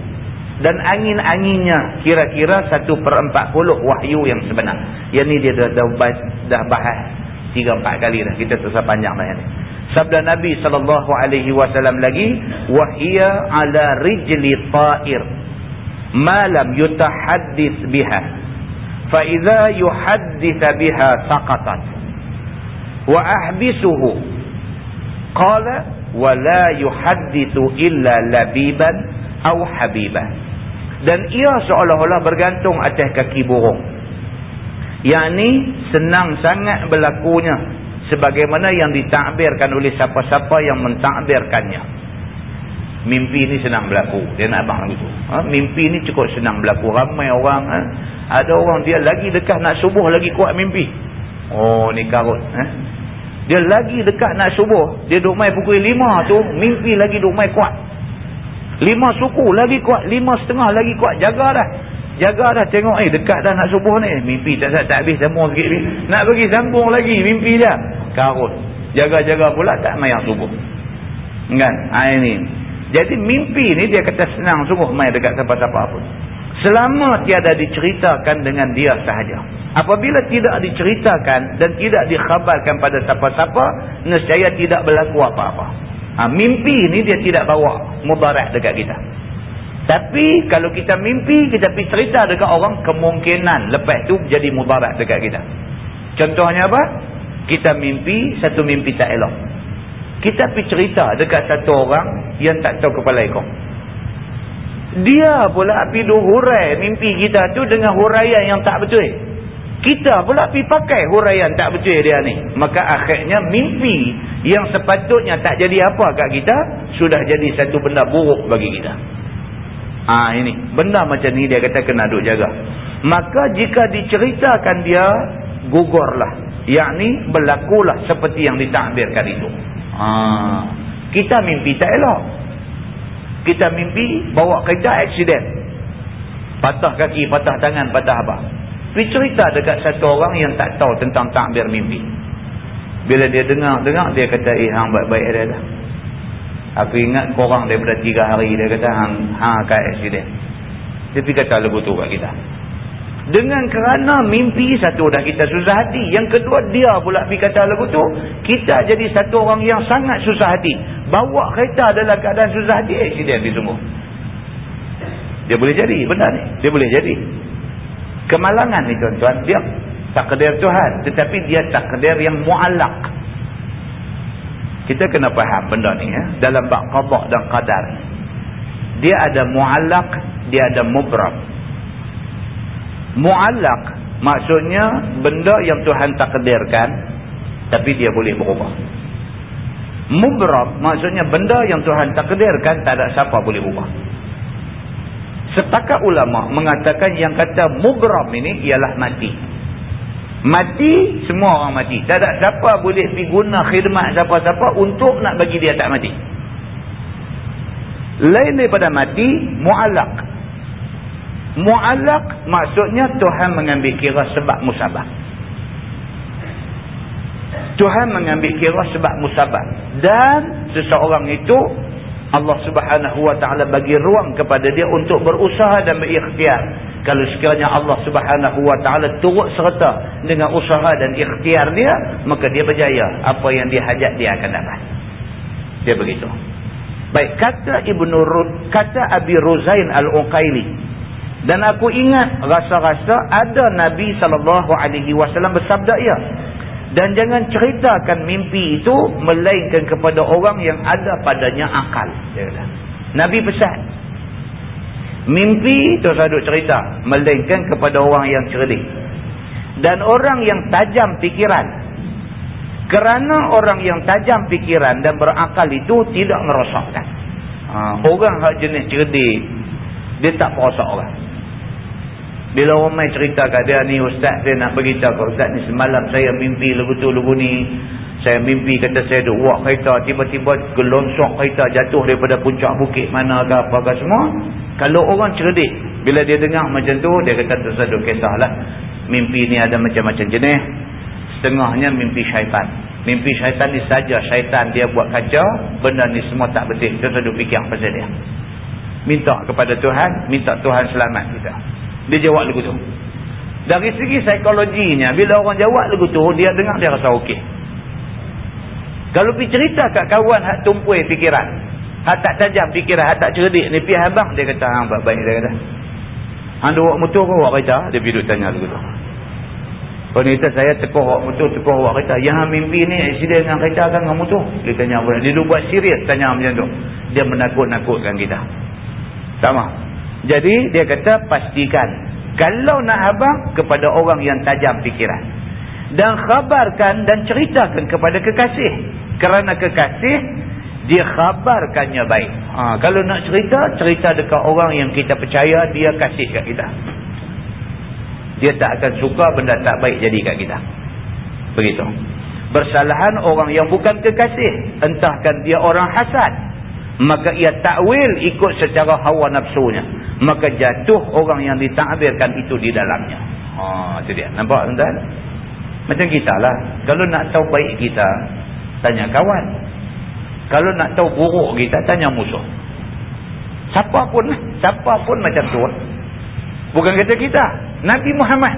Dan angin-anginnya kira-kira satu per empat puluh wahyu yang sebenar. Yang ni dia dah, dah, dah bahas tiga empat kali dah. Kita terus panjang dah ni. Sabda Nabi sallallahu alaihi wasallam lagi wahia ala rijli ta'ir malam yutahaddits biha fa idza yuhaddith biha saqatat wa ahbisuhu qala wa la yuhaddithu illa labiban aw habiban dan ia seolah-olah bergantung atas kaki burung yakni senang sangat berlakunya. Sebagaimana yang ditakbirkan oleh siapa-siapa yang mentakbirkannya. Mimpi ni senang berlaku. Dia nak abang begitu ha? mimpi ni cukup senang berlaku. Ramai orang ha? ada orang dia lagi dekat nak subuh lagi kuat mimpi. Oh ni karut ha? dia lagi dekat nak subuh. Dia duk main pukul lima tu mimpi lagi duk main kuat. Lima suku lagi kuat lima setengah lagi kuat. Jaga dah jaga dah tengok eh dekat dah nak subuh ni mimpi tak tak, tak habis sambung sikit ni nak pergi sambung lagi mimpi dia karut jaga-jaga pula tak main subuh kan ha, ini jadi mimpi ni dia kata senang sungguh main dekat siapa-siapa pun. Selama tiada diceritakan dengan dia sahaja. Apabila tidak diceritakan dan tidak dikhabarkan pada siapa-siapa, nescaya tidak berlaku apa-apa. Ha, mimpi ni dia tidak bawa mubarak dekat kita. Tapi kalau kita mimpi, kita pergi cerita dekat orang, kemungkinan lepas tu jadi mubarak dekat kita. Contohnya apa? Kita mimpi, satu mimpi tak elok kita pergi cerita dekat satu orang yang tak tahu kepala ekor. Dia pula pergi hurai mimpi kita tu dengan huraian yang tak betul. Kita pula pergi pakai huraian tak betul dia ni. Maka akhirnya mimpi yang sepatutnya tak jadi apa kat kita, sudah jadi satu benda buruk bagi kita. Ha, ini. Benda macam ni dia kata kena duk jaga. Maka jika diceritakan dia, gugurlah. Yang ni berlakulah seperti yang ditakbirkan itu. Ha. Kita mimpi tak elok. Kita mimpi bawa kereta aksiden. Patah kaki, patah tangan, patah apa. Pergi cerita dekat satu orang yang tak tahu tentang takbir mimpi. Bila dia dengar-dengar, dia kata, eh, hang baik-baik dia dah. Aku ingat korang daripada tiga hari, dia kata, hang, akan aksiden. Dia pergi kata lagu tu kat kita. Dengan kerana mimpi satu dah kita susah hati. Yang kedua dia pula pergi kata lagu tu. Kita jadi satu orang yang sangat susah hati. Bawa kereta dalam keadaan susah hati. Aksiden di semua. Dia boleh jadi benda ni. Dia boleh jadi. Kemalangan ni tuan-tuan. Dia takdir Tuhan. Tetapi dia takdir yang mu'alak. Kita kena faham benda ni ya. Dalam bak qabak dan qadar. Dia ada mu'alak. Dia ada mubram mu'allak maksudnya benda yang Tuhan takdirkan tapi dia boleh berubah mubrab maksudnya benda yang Tuhan takdirkan tak ada siapa boleh ubah sepakat ulama mengatakan yang kata mubrab ini ialah mati Mati, semua orang mati. Tak ada siapa boleh pergi guna khidmat siapa-siapa untuk nak bagi dia tak mati. Lain daripada mati, mu'alak. Mu'alak maksudnya Tuhan mengambil kira sebab musabah. Tuhan mengambil kira sebab musabah. Dan seseorang itu Allah subhanahu wa ta'ala bagi ruang kepada dia untuk berusaha dan berikhtiar. Kalau sekiranya Allah subhanahu wa ta'ala turut serta dengan usaha dan ikhtiar dia, maka dia berjaya. Apa yang dia hajat dia akan dapat. Dia begitu. Baik, kata Ibnu kata Abi Ruzain Al-Uqaili. Dan aku ingat rasa-rasa ada Nabi SAW bersabda ia. Dan jangan ceritakan mimpi itu melainkan kepada orang yang ada padanya akal. Nabi pesan. Mimpi itu saya cerita. Melainkan kepada orang yang cerdik. Dan orang yang tajam fikiran. Kerana orang yang tajam fikiran dan berakal itu tidak merosakkan. Ha, orang yang jenis cerdik. Dia tak merosak orang. Bila orang main cerita kat dia ni ustaz dia nak beritahu ustaz ni semalam saya mimpi lagu tu lagu ni. Saya mimpi kata saya duk buat kereta tiba-tiba gelonsok kereta jatuh daripada puncak bukit mana ke apa ke semua. Kalau orang cerdik bila dia dengar macam tu dia kata tersaduk kisahlah. Mimpi ni ada macam-macam jenis. Setengahnya mimpi syaitan. Mimpi syaitan ni saja syaitan dia buat kacau. Benda ni semua tak betul. Tersaduk fikir pasal dia. Minta kepada Tuhan. Minta Tuhan selamat kita. Dia jawab lagu tu. Dari segi psikologinya, bila orang jawab lagu tu, dia dengar dia rasa okey. Kalau pergi cerita kat kawan hak tumpui fikiran, hak tak tajam fikiran, hak tak cerdik ni, pergi abang, dia kata, hang baik dia kata. Hang buat motor ke buat kereta? Dia pergi tanya tu. Kalau ni kata, saya tekor buat motor, tekor buat kereta. Yang mimpi ni, accident dengan kereta kan dengan motor? Dia tanya, dia duduk buat serius tanya macam tu. Dia menakut-nakutkan kita. Sama. Jadi dia kata pastikan kalau nak habang kepada orang yang tajam fikiran dan khabarkan dan ceritakan kepada kekasih kerana kekasih dia khabarkannya baik. Ha, kalau nak cerita cerita dekat orang yang kita percaya dia kasih kat kita. Dia tak akan suka benda tak baik jadi kat kita. Begitu. Bersalahan orang yang bukan kekasih entahkan dia orang hasad maka ia takwil ikut secara hawa nafsunya maka jatuh orang yang ditakbirkan itu di dalamnya ha itu dia nampak tuan macam kita lah kalau nak tahu baik kita tanya kawan. Kalau nak tahu buruk kita tanya musuh. Siapa pun siapa pun macam tu. Bukan kata kita. Nabi Muhammad.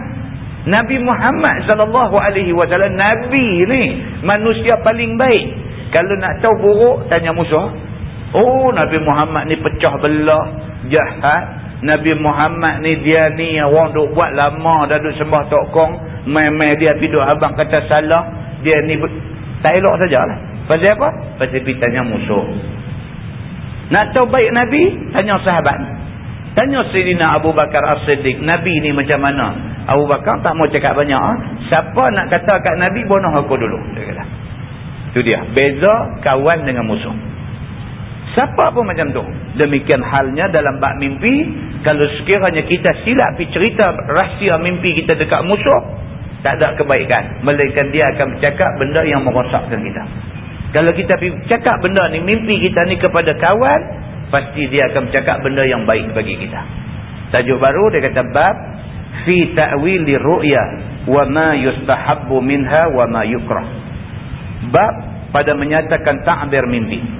Nabi Muhammad sallallahu alaihi wasallam nabi ni manusia paling baik. Kalau nak tahu buruk tanya musuh. Oh Nabi Muhammad ni pecah belah jahat. Nabi Muhammad ni dia ni orang duk buat lama dah duk sembah tokong. Mai-mai dia pergi duk abang kata salah. Dia ni tak elok sajalah. Pasal apa? Pasal pergi tanya musuh. Nak tahu baik Nabi? Tanya sahabat. Tanya Sayyidina Abu Bakar As-Siddiq. Nabi ni macam mana? Abu Bakar tak mau cakap banyak. Ha? Siapa nak kata kat Nabi, bunuh aku dulu. Itu dia. Beza kawan dengan musuh. Siapa pun macam tu. Demikian halnya dalam bak mimpi. Kalau sekiranya kita silap cerita rahsia mimpi kita dekat musuh. Tak ada kebaikan. Melainkan dia akan bercakap benda yang merosakkan kita. Kalau kita cakap benda ni, mimpi kita ni kepada kawan. Pasti dia akan bercakap benda yang baik bagi kita. Tajuk baru dia kata bab. Fi ta'wili ru'ya. Wa ma yustahabbu minha wa ma yukrah. Bab pada menyatakan ta'bir mimpi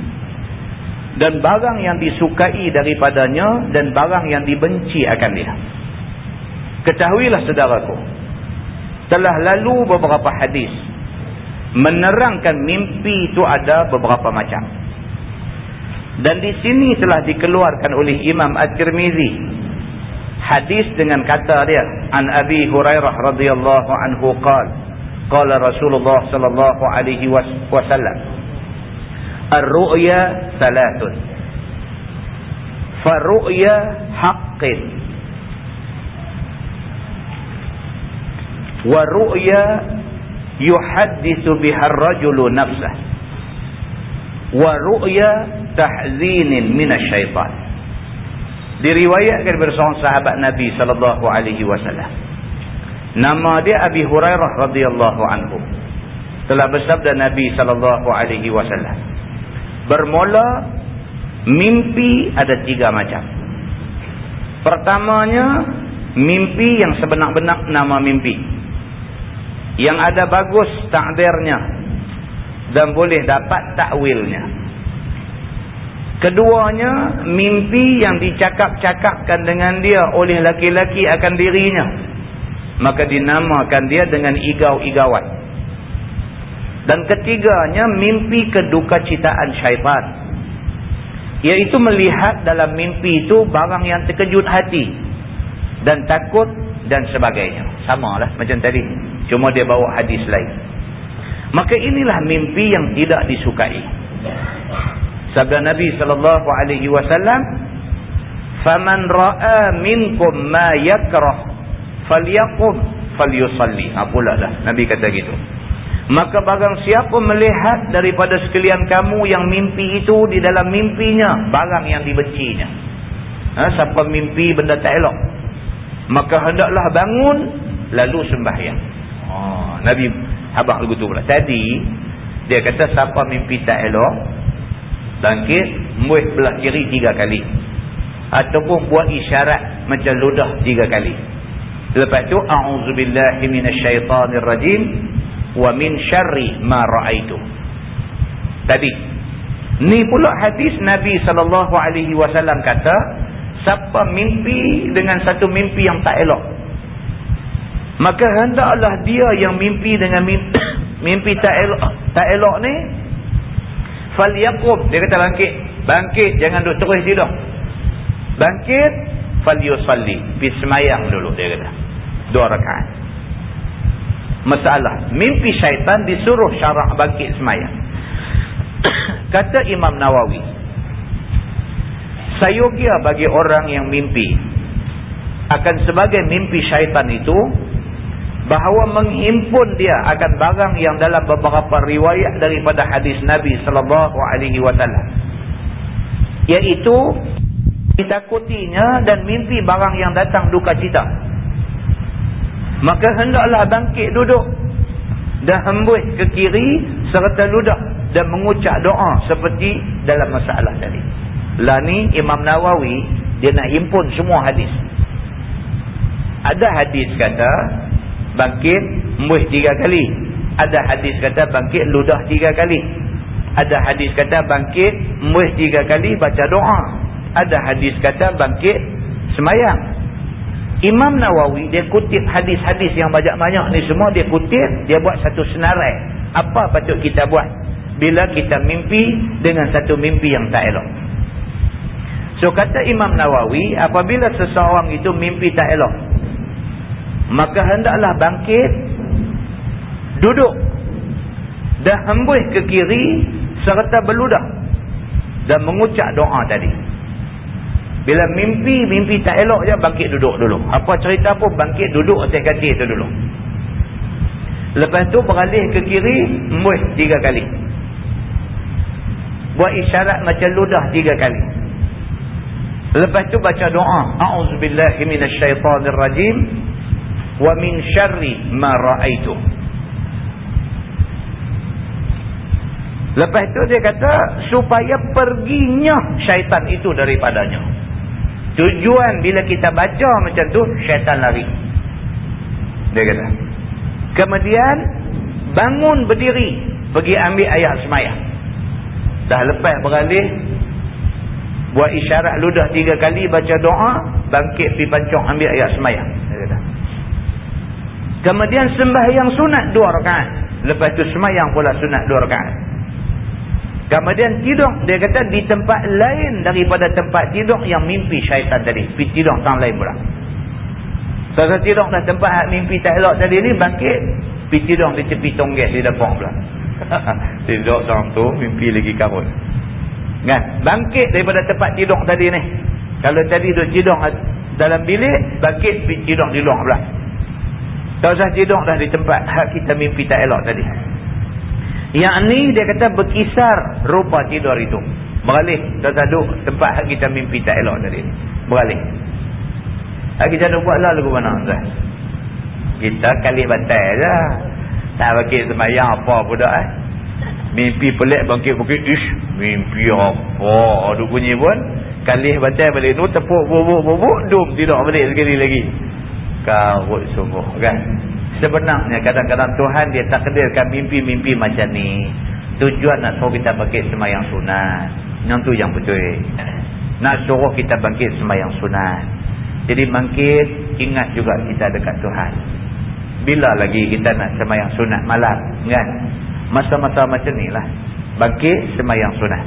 dan barang yang disukai daripadanya dan barang yang dibenci akan dia. Ketahuilah saudaraku, telah lalu beberapa hadis menerangkan mimpi itu ada beberapa macam. Dan di sini telah dikeluarkan oleh Imam At-Tirmizi hadis dengan kata dia an Abi Hurairah radhiyallahu anhu qala qala Rasulullah sallallahu alaihi wasallam Ar-ru'ya salatun. Fa-ru'ya haqqin. Wa-ru'ya yuhaddisu biha ar-rajulu nafsah. Wa-ru'ya tahzinin minasyaitan. Diriwayatkan bersama sahabat Nabi sallallahu alaihi wasallam. Nama dia Abi Hurairah radhiyallahu anhu. Telah bersabda Nabi sallallahu alaihi wasallam. Bermula mimpi ada tiga macam. Pertamanya mimpi yang sebenar-benar nama mimpi. Yang ada bagus takdirnya dan boleh dapat takwilnya. Keduanya mimpi yang dicakap-cakapkan dengan dia oleh laki-laki akan dirinya. Maka dinamakan dia dengan igau-igauan. Dan ketiganya mimpi kedukacitaan syaitan. Iaitu melihat dalam mimpi itu barang yang terkejut hati. Dan takut dan sebagainya. Sama lah macam tadi. Cuma dia bawa hadis lain. Maka inilah mimpi yang tidak disukai. Sabda Nabi sallallahu alaihi wasallam, "Faman ra'a minkum ma yakrah falyaqum falyusalli." Apalah dah Nabi kata gitu. Maka barang siapa melihat daripada sekalian kamu yang mimpi itu di dalam mimpinya barang yang dibencinya. Ha, siapa mimpi benda tak elok. Maka hendaklah bangun lalu sembahyang. Oh, Nabi habaq begitu pula. Tadi dia kata siapa mimpi tak elok bangkit muih belah kiri tiga kali. Ataupun buat isyarat macam ludah tiga kali. Lepas tu a'udzubillahi minasyaitanirrajim wa min syarri ma ra'aitu. Tadi. Ni pula hadis Nabi sallallahu alaihi wasallam kata siapa mimpi dengan satu mimpi yang tak elok maka hendaklah dia yang mimpi dengan mimpi, mimpi tak elok tak elok ni. Falyaqum. Dia kata bangkit. Bangkit jangan duduk terus tidur bangkit falyusalli. Bismayang dulu dia kata. Dua rakaat. Masalah. Mimpi syaitan disuruh syarak bangkit semayang. Kata Imam Nawawi sayogia bagi orang yang mimpi. Akan sebagai mimpi syaitan itu bahawa menghimpun dia akan barang yang dalam beberapa riwayat daripada hadis Nabi sallallahu alaihi wasallam. Iaitu ditakutinya dan mimpi barang yang datang duka cita. Maka hendaklah bangkit duduk dan hembus ke kiri serta ludah dan mengucap doa seperti dalam masalah tadi. Lah ni Imam Nawawi dia nak himpun semua hadis. Ada hadis kata bangkit muih tiga kali. Ada hadis kata bangkit ludah tiga kali. Ada hadis kata bangkit muih tiga kali baca doa. Ada hadis kata bangkit semayang. Imam Nawawi dia kutip hadis-hadis yang banyak-banyak ni semua dia kutip dia buat satu senarai. Apa patut kita buat? Bila kita mimpi dengan satu mimpi yang tak elok. So kata Imam Nawawi apabila seseorang itu mimpi tak elok maka hendaklah bangkit duduk dan hembus ke kiri serta berludah dan mengucap doa tadi. Bila mimpi mimpi tak elok je bangkit duduk dulu. Apa cerita pun bangkit duduk atas kaki itu dulu. Lepas tu beralih ke kiri hembus tiga kali. Buat isyarat macam ludah tiga kali. Lepas tu baca doa. A'udzubillahi minasyaitanirrajim wa min syarri ma ra'aitu. Lepas itu dia kata supaya perginya syaitan itu daripadanya. Tujuan bila kita baca macam tu syaitan lari. Dia kata. Kemudian bangun berdiri pergi ambil ayat semayang. Dah lepas beralih buat isyarat ludah tiga kali baca doa bangkit pergi pancong ambil ayat kata Kemudian sembahyang sunat dua rakaat. Lepas tu semayang pula sunat dua rakaat. Kemudian tidur. Dia kata di tempat lain daripada tempat tidur yang mimpi syaitan tadi. Pergi tidur tempat lain pula. Setelah tidur dah tempat mimpi tak elok tadi ni bangkit. Pergi tidur di tepi tonggak di depan pula. tidur seorang tu mimpi lagi karun. Kan? Bangkit daripada tempat tidur tadi ni. Kalau tadi duduk tidur dalam bilik, bangkit pergi tidur di luar pula. Tak usah tidur dah di tempat hak kita mimpi tak elok tadi. Yang ni dia kata berkisar rupa tidur itu. Beralih. Tak usah duduk tempat hak kita mimpi tak elok tadi. Beralih. Hak kita duduk buat lah lagu mana. Tuan. Kita kali batal je. Tak bangkit semayang apa budak eh. Mimpi pelik bangkit-bangkit. Ish, mimpi apa. Duk bunyi pun. Kali batal balik tu tepuk bubuk-bubuk. Dum tidak balik sekali lagi. Karut sungguh kan. Sebenarnya kadang-kadang Tuhan dia takdirkan mimpi-mimpi macam ni. Tujuan nak suruh kita bangkit semayang sunat. Yang tu yang betul. Nak suruh kita bangkit semayang sunat. Jadi bangkit, ingat juga kita dekat Tuhan. Bila lagi kita nak semayang sunat malam, kan? Masa-masa macam ni lah. Bangkit semayang sunat.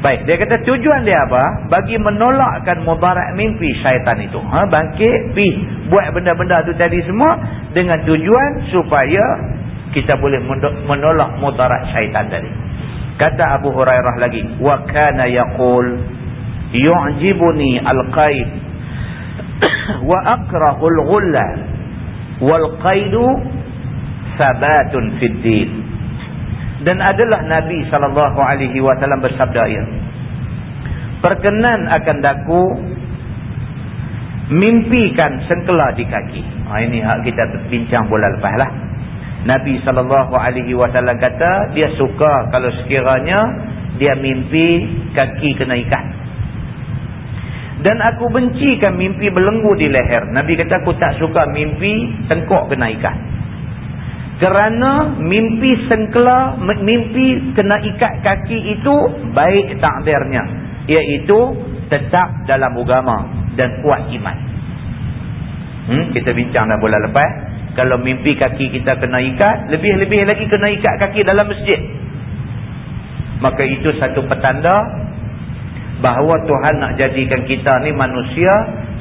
Baik, dia kata tujuan dia apa? Bagi menolakkan mudarat mimpi syaitan itu. Ha? Bangkit, pi buat benda-benda tu tadi semua dengan tujuan supaya kita boleh menolak mudarat syaitan tadi. Kata Abu Hurairah lagi, wa kana yaqul yu'jibuni al-qaid wa akrahu al-ghulla wal qaidu sabatun fid din dan adalah Nabi sallallahu alaihi wasallam bersabda ya perkenan akan daku mimpikan sengkela di kaki. Ha, ini hak kita bincang bulan lepas lah. Nabi sallallahu alaihi wasallam kata dia suka kalau sekiranya dia mimpi kaki kena ikat. Dan aku bencikan mimpi belenggu di leher. Nabi kata aku tak suka mimpi tengkok kena ikat kerana mimpi sengkela, mimpi kena ikat kaki itu baik takdirnya. Iaitu tetap dalam agama dan kuat iman. Hmm? Kita bincang dah bulan lepas. Kalau mimpi kaki kita kena ikat, lebih-lebih lagi kena ikat kaki dalam masjid. Maka itu satu petanda bahawa Tuhan nak jadikan kita ni manusia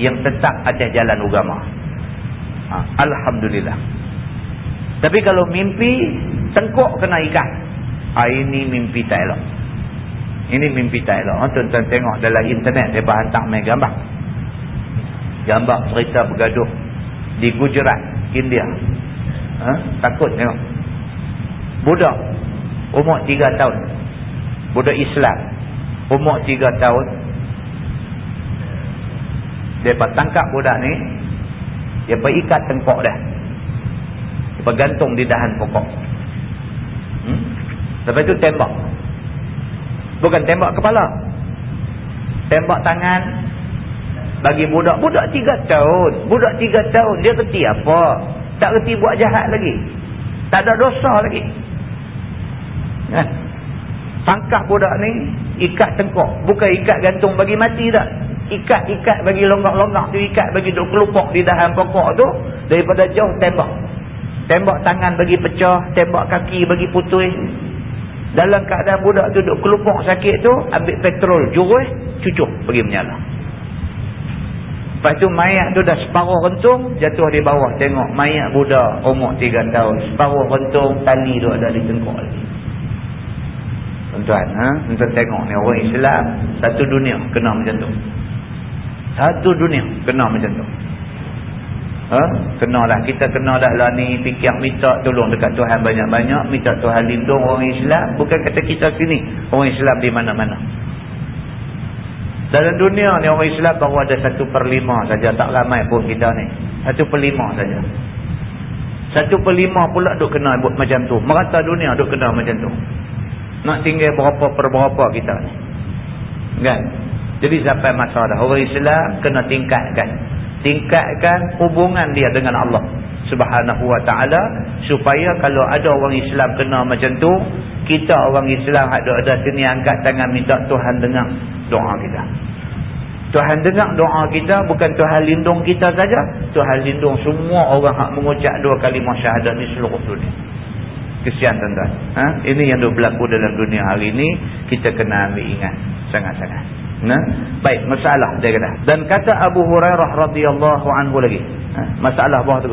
yang tetap atas jalan agama. Ha, Alhamdulillah. Tapi kalau mimpi tengkuk kena ikat. Ah ini mimpi tak elok. Ini mimpi tak elok. Oh, tuan-tuan tengok dalam internet dia hantar main gambar. Gambar cerita bergaduh di Gujarat, India. Ha? Takut tengok. Budak umur 3 tahun. Budak Islam umur 3 tahun. Dia tangkap budak ni. Dia ikat tengkuk dah bergantung di dahan pokok. Hmm? lepas itu tembak. Bukan tembak kepala. Tembak tangan. Bagi budak. Budak tiga tahun. Budak tiga tahun. Dia kerti apa? Tak kerti buat jahat lagi. Tak ada dosa lagi. Kan tangkap budak ni ikat tengkok. Bukan ikat gantung bagi mati tak. Ikat-ikat bagi longgak-longgak tu ikat bagi duk kelupok di dahan pokok tu daripada jauh tembak Tembak tangan bagi pecah, tembak kaki bagi putus. Dalam keadaan budak tu duduk kelupuk sakit tu, ambil petrol, jurus, cucuk, pergi menyala. Lepas tu mayat tu dah separuh rentung, jatuh di bawah. Tengok mayat budak umur 3 tahun. Separuh rentung, tali tu ada di tengkuk lagi. Tuan-tuan, ha? tuan tengok ni orang Islam, satu dunia kena macam tu. Satu dunia kena macam tu. Ha? Kenalah. Kita kena dah lah ni fikir minta tolong dekat Tuhan banyak-banyak. Minta Tuhan lindung orang Islam. Bukan kata kita sini. Orang Islam di mana-mana. Dalam dunia ni orang Islam baru ada satu per lima saja. Tak ramai pun kita ni. Satu per lima saja. Satu per lima pula duk kena buat macam tu. Merata dunia duk kena macam tu. Nak tinggal berapa per berapa kita ni. Kan? Jadi sampai masa dah. Orang Islam kena tingkatkan tingkatkan hubungan dia dengan Allah subhanahu wa ta'ala supaya kalau ada orang Islam kena macam tu kita orang Islam ada ada sini angkat tangan minta Tuhan dengar doa kita. Tuhan dengar doa kita bukan Tuhan lindung kita saja Tuhan lindung semua orang yang mengucap dua kalimah syahadat ni seluruh dunia. Kesian tuan-tuan ha? ini yang berlaku dalam dunia hari ini kita kena ambil ingat sangat-sangat Nah, baik masalah dia kata. Dan kata Abu Hurairah radhiyallahu anhu lagi. Ha, masalah bawah tu.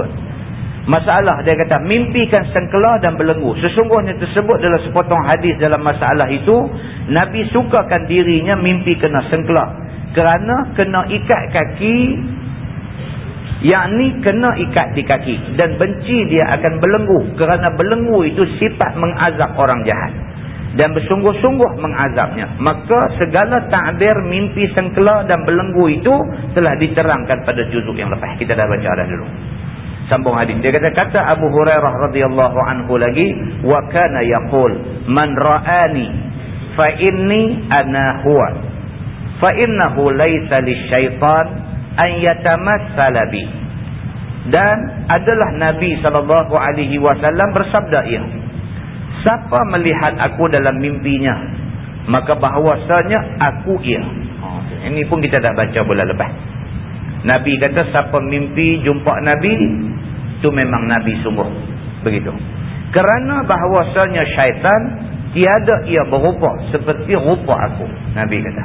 Masalah dia kata mimpikan sengkela dan belenggu. Sesungguhnya tersebut dalam sepotong hadis dalam masalah itu Nabi sukakan dirinya mimpi kena sengkela kerana kena ikat kaki yakni kena ikat di kaki dan benci dia akan belenggu kerana belenggu itu sifat mengazab orang jahat dan bersungguh-sungguh mengazabnya. Maka segala takdir mimpi sengkela dan belenggu itu telah diterangkan pada juzuk yang lepas. Kita dah baca dah dulu. sambung hadis dia kata kata Abu Hurairah radhiyallahu anhu lagi wa kana yaqul man ra'ani fa inni ana huwa fa innahu laysa lisyaitan an yatamassala bi dan adalah Nabi wasallam bersabda ia siapa melihat aku dalam mimpinya maka bahawasanya aku ia. Ini pun kita dah baca bulan lepas. Nabi kata siapa mimpi jumpa Nabi itu memang Nabi sungguh. Begitu. Kerana bahawasanya syaitan tiada ia berupa seperti rupa aku Nabi kata.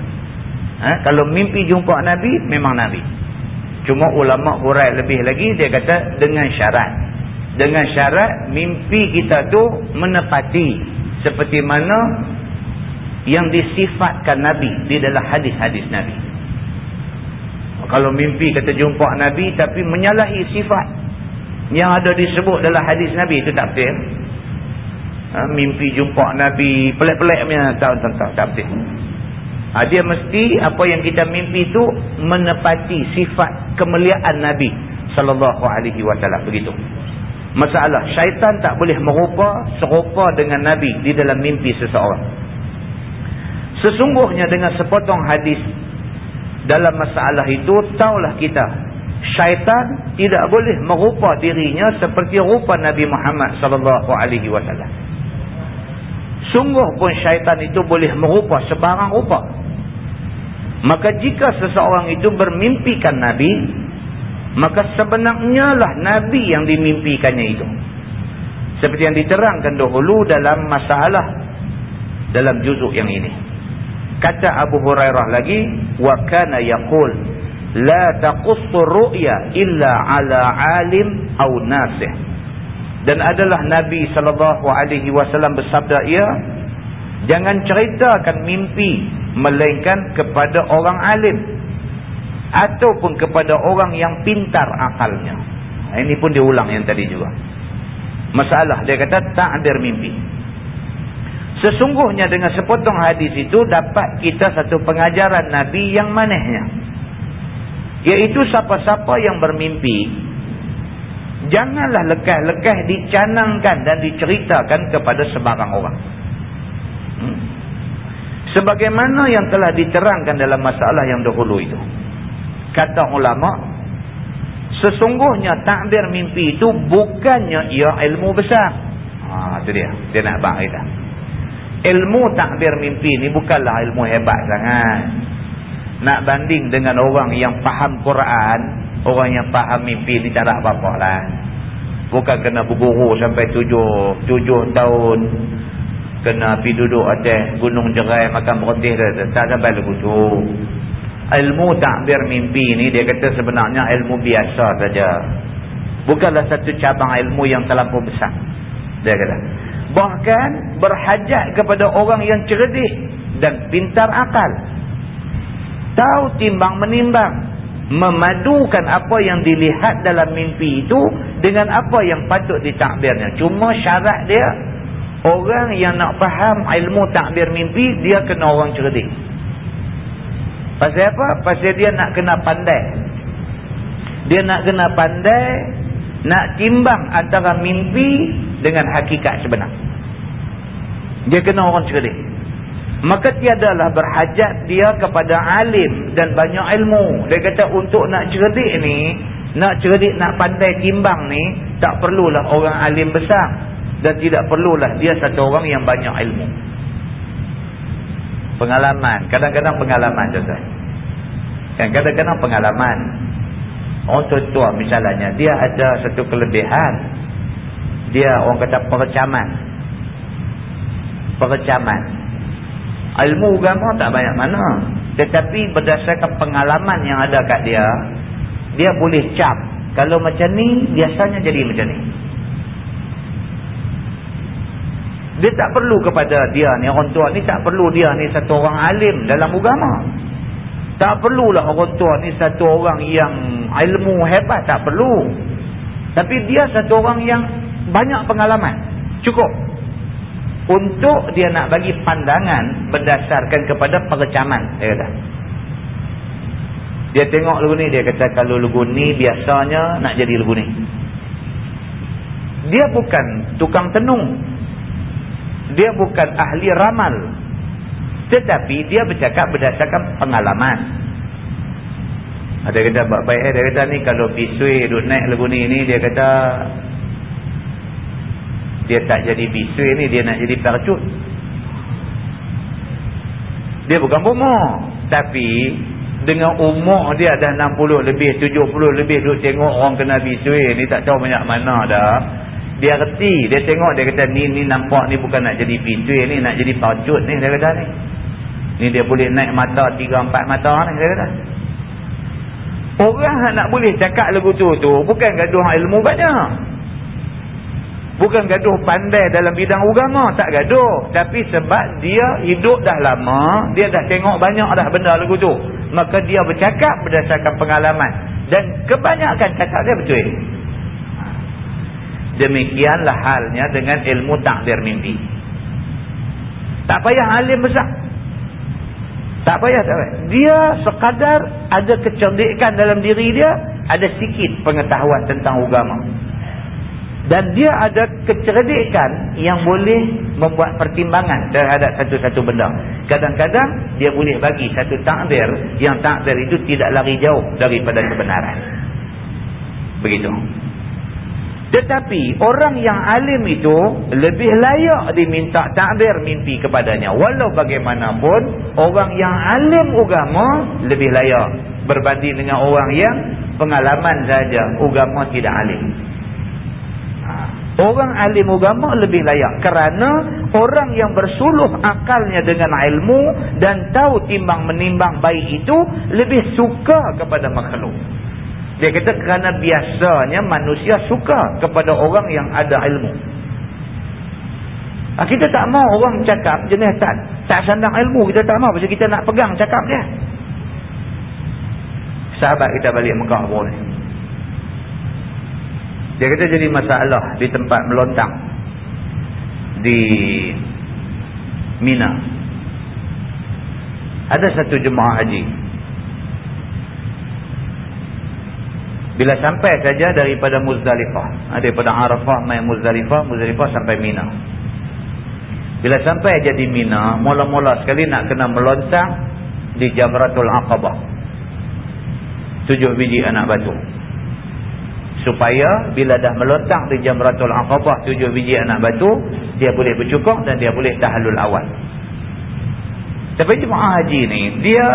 Ha? kalau mimpi jumpa Nabi memang Nabi. Cuma ulama hurai lebih lagi dia kata dengan syarat dengan syarat mimpi kita tu menepati seperti mana yang disifatkan Nabi di dalam hadis-hadis Nabi. Kalau mimpi kata jumpa Nabi tapi menyalahi sifat yang ada disebut dalam hadis Nabi itu tafsir ha, mimpi jumpa Nabi pelik-pelik punya tak tak tak tafsir ha, dia mesti apa yang kita mimpi itu menepati sifat kemuliaan Nabi sallallahu alaihi wasallam. Begitu masalah syaitan tak boleh merupa serupa dengan Nabi di dalam mimpi seseorang sesungguhnya dengan sepotong hadis dalam masalah itu taulah kita syaitan tidak boleh merupa dirinya seperti rupa Nabi Muhammad sallallahu alaihi wasallam. Sungguh pun syaitan itu boleh merupa sebarang rupa. Maka jika seseorang itu bermimpikan Nabi, maka sebenarnya lah Nabi yang dimimpikannya itu. Seperti yang diterangkan dahulu dalam masalah dalam juzuk yang ini. Kata Abu Hurairah lagi, wa kana yaqul la taqussu ru'ya illa ala alim aw nasih dan adalah nabi sallallahu alaihi wasallam bersabda ia jangan ceritakan mimpi melainkan kepada orang alim ataupun kepada orang yang pintar akalnya. Ini pun diulang yang tadi juga. Masalah dia kata takdir mimpi. Sesungguhnya dengan sepotong hadis itu dapat kita satu pengajaran nabi yang manehnya. Iaitu siapa-siapa yang bermimpi Janganlah lekah-lekah dicanangkan dan diceritakan kepada sebarang orang. Hmm. Sebagaimana yang telah diterangkan dalam masalah yang dahulu itu Kata ulama Sesungguhnya takbir mimpi itu bukannya ia ilmu besar. Haa itu dia. Dia nak bang kita. Ilmu takbir mimpi ini bukanlah ilmu hebat sangat. Nak banding dengan orang yang faham Quran orang yang faham mimpi ni tak ada apa-apa lah. Bukan kena berguru sampai tujuh tujuh tahun. Kena pergi duduk atas gunung jerai makan berhenti tak sampai lagu tu ilmu takbir mimpi ni dia kata sebenarnya ilmu biasa saja. Bukanlah satu cabang ilmu yang terlalu besar. Dia kata. Bahkan berhajat kepada orang yang cerdik dan pintar akal. Tahu timbang menimbang. Memadukan apa yang dilihat dalam mimpi itu dengan apa yang patut ditakbirnya. Cuma syarat dia orang yang nak faham ilmu takbir mimpi dia kena orang cerdik pasal apa? pasal dia nak kena pandai. Dia nak kena pandai nak timbang antara mimpi dengan hakikat sebenar. Dia kena orang cerdik maka tiadalah berhajat dia kepada alim dan banyak ilmu. Dia kata untuk nak cerdik ni nak cerdik nak pandai timbang ni tak perlulah orang alim besar. Dan tidak perlulah dia satu orang yang banyak ilmu. Pengalaman. Kadang-kadang pengalaman tuan kan? Kadang-kadang pengalaman? Orang tua-tua misalnya dia ada satu kelebihan. Dia orang kata perecaman perecaman ilmu agama tak banyak mana. Tetapi berdasarkan pengalaman yang ada kat dia dia boleh cap. Kalau macam ni biasanya jadi macam ni. Dia tak perlu kepada dia ni orang tua ni tak perlu dia ni satu orang alim dalam agama tak perlulah orang tua ni satu orang yang ilmu hebat tak perlu. Tapi dia satu orang yang banyak pengalaman. Cukup. Untuk dia nak bagi pandangan berdasarkan kepada perecaman dia kata. Dia tengok lagu ni dia kata kalau lagu ni biasanya nak jadi lagu ni. Dia bukan tukang tenung. Dia bukan ahli ramal tetapi dia bercakap berdasarkan pengalaman. Ada kata baik eh. Dia kata ni kalau bisui duduk naik lagu ni ni dia kata dia tak jadi bisui ni dia nak jadi percut. Dia bukan bomoh tapi dengan umur dia dah 60 lebih 70 lebih duk tengok orang kena bisui ni tak tahu banyak mana dah. Dia reti dia tengok dia kata ni ni nampak ni bukan nak jadi bisui ni nak jadi pacut ni dia kata ni ni dia boleh naik mata 3 4 mata ni dia kata. Orang nak boleh cakap lagu tu tu bukan gaduh ilmu banyak. Bukan gaduh pandai dalam bidang agama tak gaduh. Tapi sebab dia hidup dah lama dia dah tengok banyak dah benda lagu tu maka dia bercakap berdasarkan pengalaman. Dan kebanyakan cakap dia betul. Demikianlah halnya dengan ilmu takdir mimpi. Tak payah alim besar tak payah tak payah dia sekadar ada kecerdikan dalam diri dia ada sikit pengetahuan tentang agama dan dia ada kecerdikan yang boleh membuat pertimbangan terhadap satu-satu benda. Kadang-kadang dia boleh bagi satu takdir yang takdir itu tidak lari jauh daripada kebenaran. Begitu. Tetapi orang yang alim itu lebih layak diminta takdir mimpi kepadanya. Walau bagaimanapun orang yang alim agama lebih layak berbanding dengan orang yang pengalaman saja agama tidak alim. Orang alim agama lebih layak kerana orang yang bersuluh akalnya dengan ilmu dan tahu timbang menimbang baik itu lebih suka kepada makhluk. Dia kata kerana biasanya manusia suka kepada orang yang ada ilmu. Ha, kita tak mau orang cakap jenis tak, tak sandang ilmu. Kita tak mau pasal kita nak pegang cakap dia. Sahabat kita balik Mekah pun. Dia kata jadi masalah di tempat melontang di Mina. Ada satu jemaah haji. Bila sampai saja daripada Muzdalifah, daripada Arafah mai Muzdalifah, Muzdalifah sampai Mina. Bila sampai jadi Mina, mula-mula sekali nak kena melontang di Jamratul Aqabah. Tujuh biji anak batu supaya bila dah melontang di jamratul aqabah tujuh biji anak batu dia boleh bercukur dan dia boleh tahallul awal tapi jemaah haji ni dia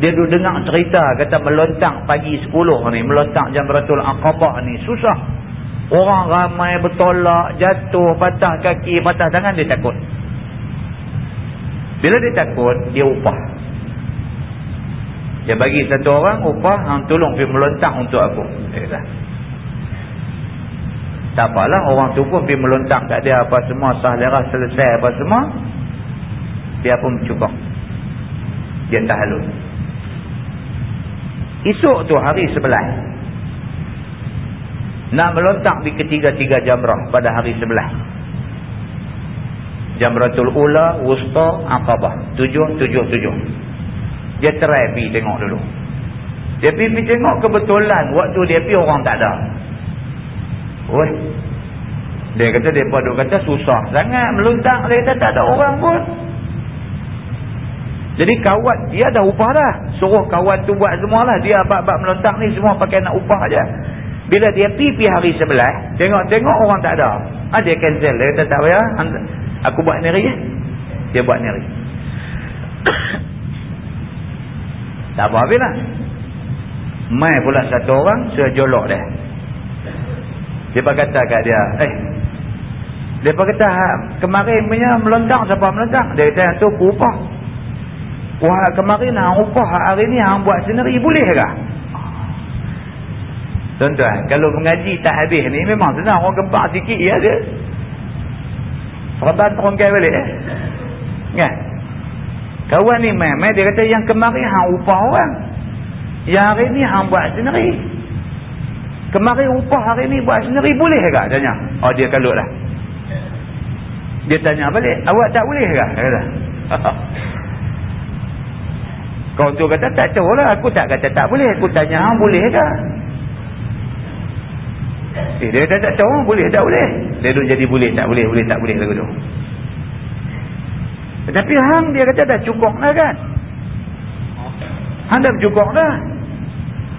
dia duduk dengar cerita kata melontang pagi 10 ni melontang jamratul aqabah ni susah orang ramai bertolak jatuh patah kaki patah tangan dia takut bila dia takut dia upah dia bagi satu orang upah hang tolong pergi melontang untuk aku. Dia Tak apalah orang tu pun pergi melontang kat dia apa semua sah lerah selesai apa semua. Dia pun cukup. Dia tahalul. Esok tu hari sebelah. Nak melontang di ketiga-tiga jamrah pada hari sebelah. Jamratul Ula, Wusta, Aqabah. Tujuh, tujuh, tujuh. Dia try pergi tengok dulu. Dia pergi, tengok kebetulan waktu dia pergi orang tak ada. Oi. Dia kata dia duk kata susah sangat meluntang dia kata tak ada orang pun. Jadi kawan dia dah upah dah. Suruh kawan tu buat semualah. Dia bab-bab meluntang ni semua pakai nak upah aja. Bila dia pergi hari sebelah, tengok-tengok orang tak ada. Ah dia cancel. Dia kata tak payah. Aku buat neri. Dia buat neri. Tak apa habis lah. Mai pula satu orang, saya jolok dia. Dia kata kat dia, eh. Dia kata, ha, kemarin punya melontang, siapa melontang? Dia kata, tu upah. Wah, kemarin hang upah, hari ni hang buat sendiri, boleh ke? Tuan-tuan, kalau mengaji tak habis ni, memang senang orang gempak sikit, ya dia. Serban terongkai balik, eh. Kan? Kawan ni main, main dia kata yang kemarin hang upah orang. Yang hari ni hang buat sendiri. Kemarin upah hari ni buat sendiri boleh ke? Tanya. Oh dia kalut lah. Dia tanya balik. Awak tak boleh ke? Kata. Kau tu kata tak tahu lah. Aku tak kata tak boleh. Aku tanya hang boleh ke? pasti. Dia kata tak tahu boleh tak boleh. Dia duduk jadi boleh tak boleh, boleh tak boleh lagu tu. Tetapi hang dia kata dah cukup lah kan. Hang dah cukup dah.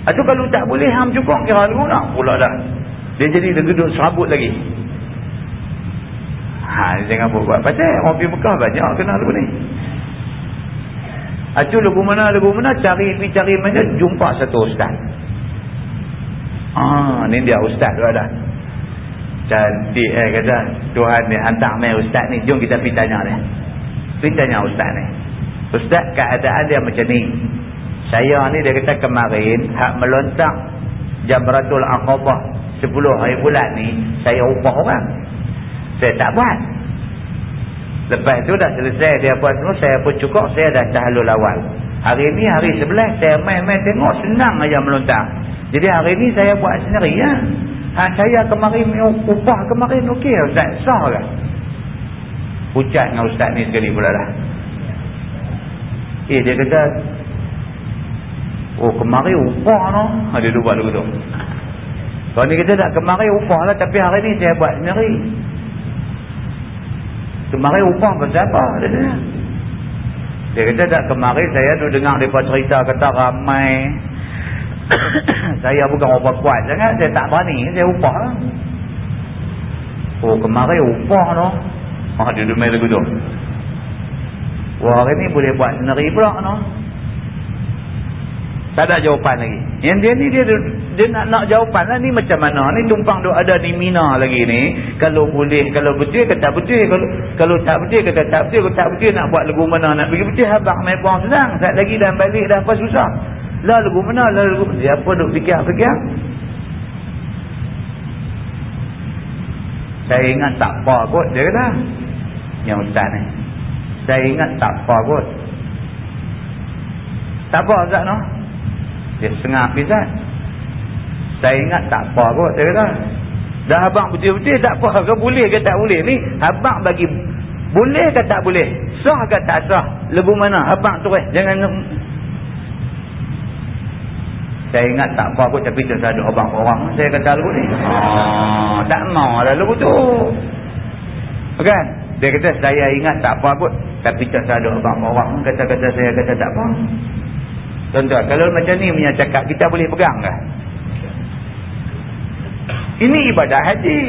Atau kalau tak boleh hang cukup kira lagu nak pula dah. Dia jadi duduk serabut lagi. Ha, jangan buat pasal orang pergi Mekah banyak kenal lagu ni. Acu lagu mana lagu mana cari pi cari mana jumpa satu ustaz. Ah ni dia ustaz tu ada. Cantik eh kata Tuhan ni hantar mai ustaz ni jom kita pergi tanya dia. Pergi tanya ustaz ni. Ustaz keadaan dia macam ni. Saya ni dia kata kemarin hak melontak Jamratul Aqabah 10 hari bulan ni saya upah orang. Saya tak buat. Lepas tu dah selesai dia buat semua, saya pun cukup, saya dah tahalul awal. Hari ni hari sebelah, saya main-main tengok, senang aja melontar. Jadi hari ni saya buat sendiri ya. Ha, saya kemarin upah kemarin okey Ustaz, sah lah. Ucat dengan Ustaz ni sekali pula dah. Eh dia kata, oh kemarin upah no. Ha, dia buat dulu tu. Kalau ni kita tak kemarin upah lah, tapi hari ni saya buat sendiri. Kemarin upah pasal apa? Dia, kata tak kemarin saya tu dengar mereka cerita kata ramai. saya bukan orang kuat sangat. Saya tak berani. Saya upah lah. Oh kemarin upah tu. Ah, dia demai lagu tu. Wah hari ni boleh buat sendiri pula tu. Tak ada jawapan lagi. Yang dia ni dia dia nak nak jawapan lah ni macam mana. Ni tumpang duk ada di Mina lagi ni. Kalau boleh, kalau betul kata betul. Kalau kalau tak betul kata tak betul. Kalau tak betul nak buat lagu mana. Nak pergi betul main buang senang. Saat lagi dah balik dah apa susah. Lah lagu mana, lah lagu mana. Dia apa duk fikir-fikir. Saya ingat tak apa kot dia kata. Yang ustaz ni. Saya ingat tak apa kot. Tak apa ustaz no. Dia setengah pisat. Saya ingat tak apa kot. Dia kata. Dah abang betul-betul tak apa ke boleh ke tak boleh ni. Abang bagi boleh ke tak boleh. Sah ke tak sah. Lebu mana. Abang tu eh. Jangan. Saya ingat tak apa kot tapi tak ada abang orang. Saya kata lagu ni. Oh, tak mau lagu tu. Kan? Dia kata saya ingat tak apa kot. Tapi tak ada abang orang. Kata-kata saya kata tak apa. Tuan-tuan, kalau macam ni punya cakap, kita boleh pegang ke? Ini ibadah haji.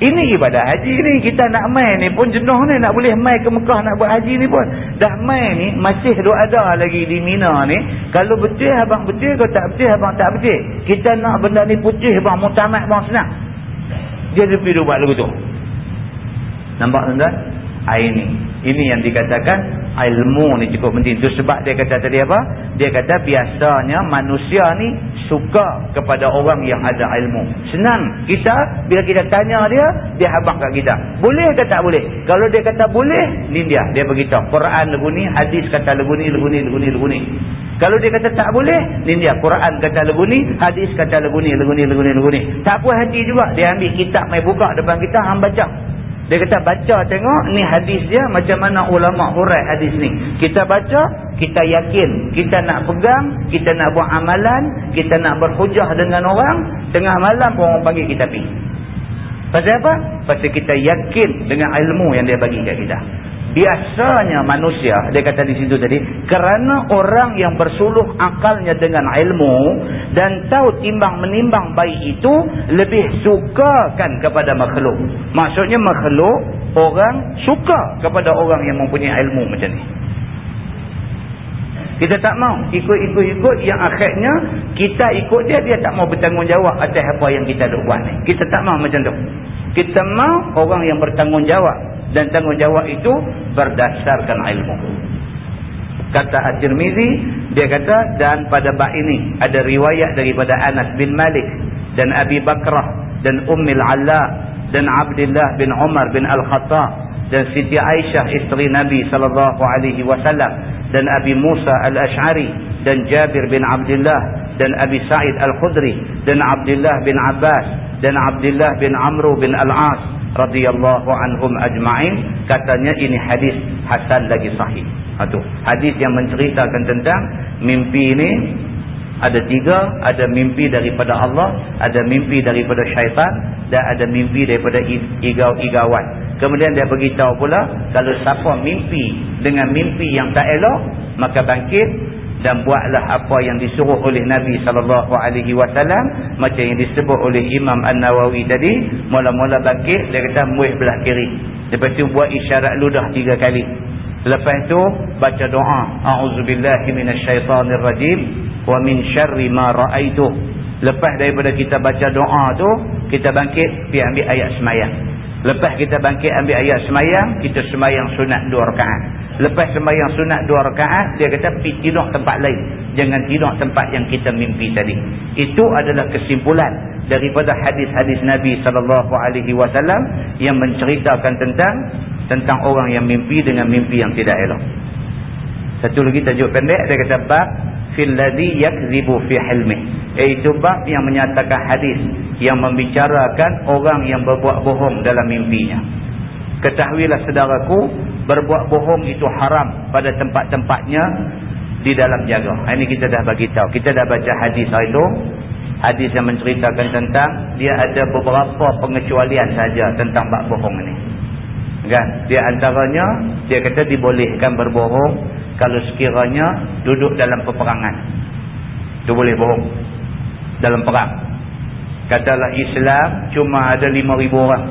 Ini ibadah haji ni. Kita nak main ni pun jenuh ni. Nak boleh main ke Mekah nak buat haji ni pun. Dah main ni, masih duk ada lagi di Mina ni. Kalau betul, abang betul. Kalau tak betul, abang tak betul. Kita nak benda ni putih, abang mutamat, abang senang. Dia lebih duk buat lagu tu. Nampak tuan-tuan? Ini. Ini yang dikatakan ilmu ni cukup penting. Itu sebab dia kata tadi apa? Dia kata biasanya manusia ni suka kepada orang yang ada ilmu. Senang. Kita, bila kita tanya dia, dia habak kat kita. Boleh ke tak boleh? Kalau dia kata boleh, ni dia. Dia beritahu. Quran lagu ni, hadis kata lagu ni, lagu ni, lagu ni, lagu ni. Kalau dia kata tak boleh, ni dia. Quran kata lagu ni, hadis kata lagu ni, lagu ni, lagu ni, lagu ni. Tak puas hati juga. Dia ambil kitab, mai buka depan kita, hang baca. Dia kata baca tengok ni hadis dia macam mana ulama hurai hadis ni. Kita baca, kita yakin, kita nak pegang, kita nak buat amalan, kita nak berhujah dengan orang, tengah malam pun orang panggil kita pergi. Pasal apa? Pasal kita yakin dengan ilmu yang dia bagi kat kita biasanya manusia dia kata di situ tadi kerana orang yang bersuluh akalnya dengan ilmu dan tahu timbang menimbang baik itu lebih sukakan kepada makhluk. Maksudnya makhluk orang suka kepada orang yang mempunyai ilmu macam ni. Kita tak mau ikut-ikut-ikut yang akhirnya kita ikut dia dia tak mau bertanggungjawab atas apa yang kita buat ni. Kita tak mau macam tu. Kita mau orang yang bertanggungjawab dan tanggungjawab itu berdasarkan ilmu. Kata At-Tirmizi, dia kata dan pada bab ini ada riwayat daripada Anas bin Malik dan Abi Bakrah dan Ummul Ala dan Abdullah bin Umar bin Al-Khattab dan Siti Aisyah isteri Nabi sallallahu alaihi wasallam dan Abi Musa Al-Ash'ari dan Jabir bin Abdullah dan Abi Sa'id Al-Khudri dan Abdullah bin Abbas dan Abdullah bin Amr bin Al-As radhiyallahu anhum ajma'in katanya ini hadis hasan lagi sahih. Ha tu. Hadis yang menceritakan tentang mimpi ini Ada tiga, ada mimpi daripada Allah, ada mimpi daripada syaitan dan ada mimpi daripada igau-igauan. Kemudian dia beritahu pula, kalau siapa mimpi dengan mimpi yang tak elok, maka bangkit dan buatlah apa yang disuruh oleh Nabi sallallahu alaihi wasallam. Macam yang disebut oleh Imam An-Nawawi tadi. Mula-mula bangkit dia kata muih belah kiri. Lepas tu buat isyarat ludah tiga kali. Lepas tu baca doa. A'udzubillahi minasyaitonirrajim wa min syarri ma raaitu. Lepas daripada kita baca doa tu kita bangkit pergi ambil ayat semayang lepas kita bangkit ambil ayat semayang kita semayang sunat dua rakaat Lepas sembahyang sunat dua rakaat, dia kata pergi tidur tempat lain. Jangan tidur tempat yang kita mimpi tadi. Itu adalah kesimpulan daripada hadis-hadis Nabi SAW yang menceritakan tentang tentang orang yang mimpi dengan mimpi yang tidak elok. Satu lagi tajuk pendek, dia kata, Bab fil ladhi yakzibu fi hilmih. Iaitu bab yang menyatakan hadis yang membicarakan orang yang berbuat bohong dalam mimpinya. Ketahuilah saudaraku, berbuat bohong itu haram pada tempat-tempatnya di dalam jaga. Ini kita dah bagi tahu. Kita dah baca hadis itu. Hadis yang menceritakan tentang dia ada beberapa pengecualian saja tentang bab bohong ini. Kan? Dia antaranya dia kata dibolehkan berbohong kalau sekiranya duduk dalam peperangan. Itu boleh bohong dalam perang. Katalah Islam cuma ada 5000 orang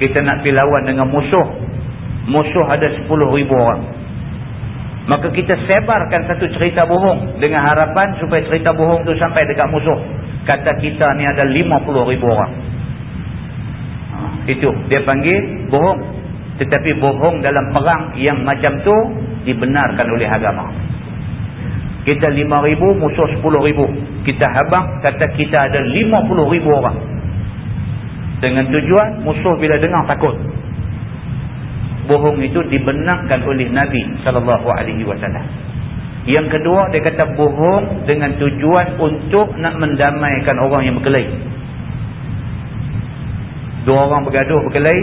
kita nak pergi lawan dengan musuh musuh ada 10 ribu orang maka kita sebarkan satu cerita bohong dengan harapan supaya cerita bohong tu sampai dekat musuh kata kita ni ada 50 ribu orang itu dia panggil bohong. Tetapi bohong dalam perang yang macam tu dibenarkan oleh agama. Kita 5 ribu musuh 10 ribu. Kita habang kata kita ada 50 ribu orang. Dengan tujuan musuh bila dengar takut. Bohong itu dibenarkan oleh Nabi wasallam. Yang kedua dia kata bohong dengan tujuan untuk nak mendamaikan orang yang berkelahi dua orang bergaduh berkelahi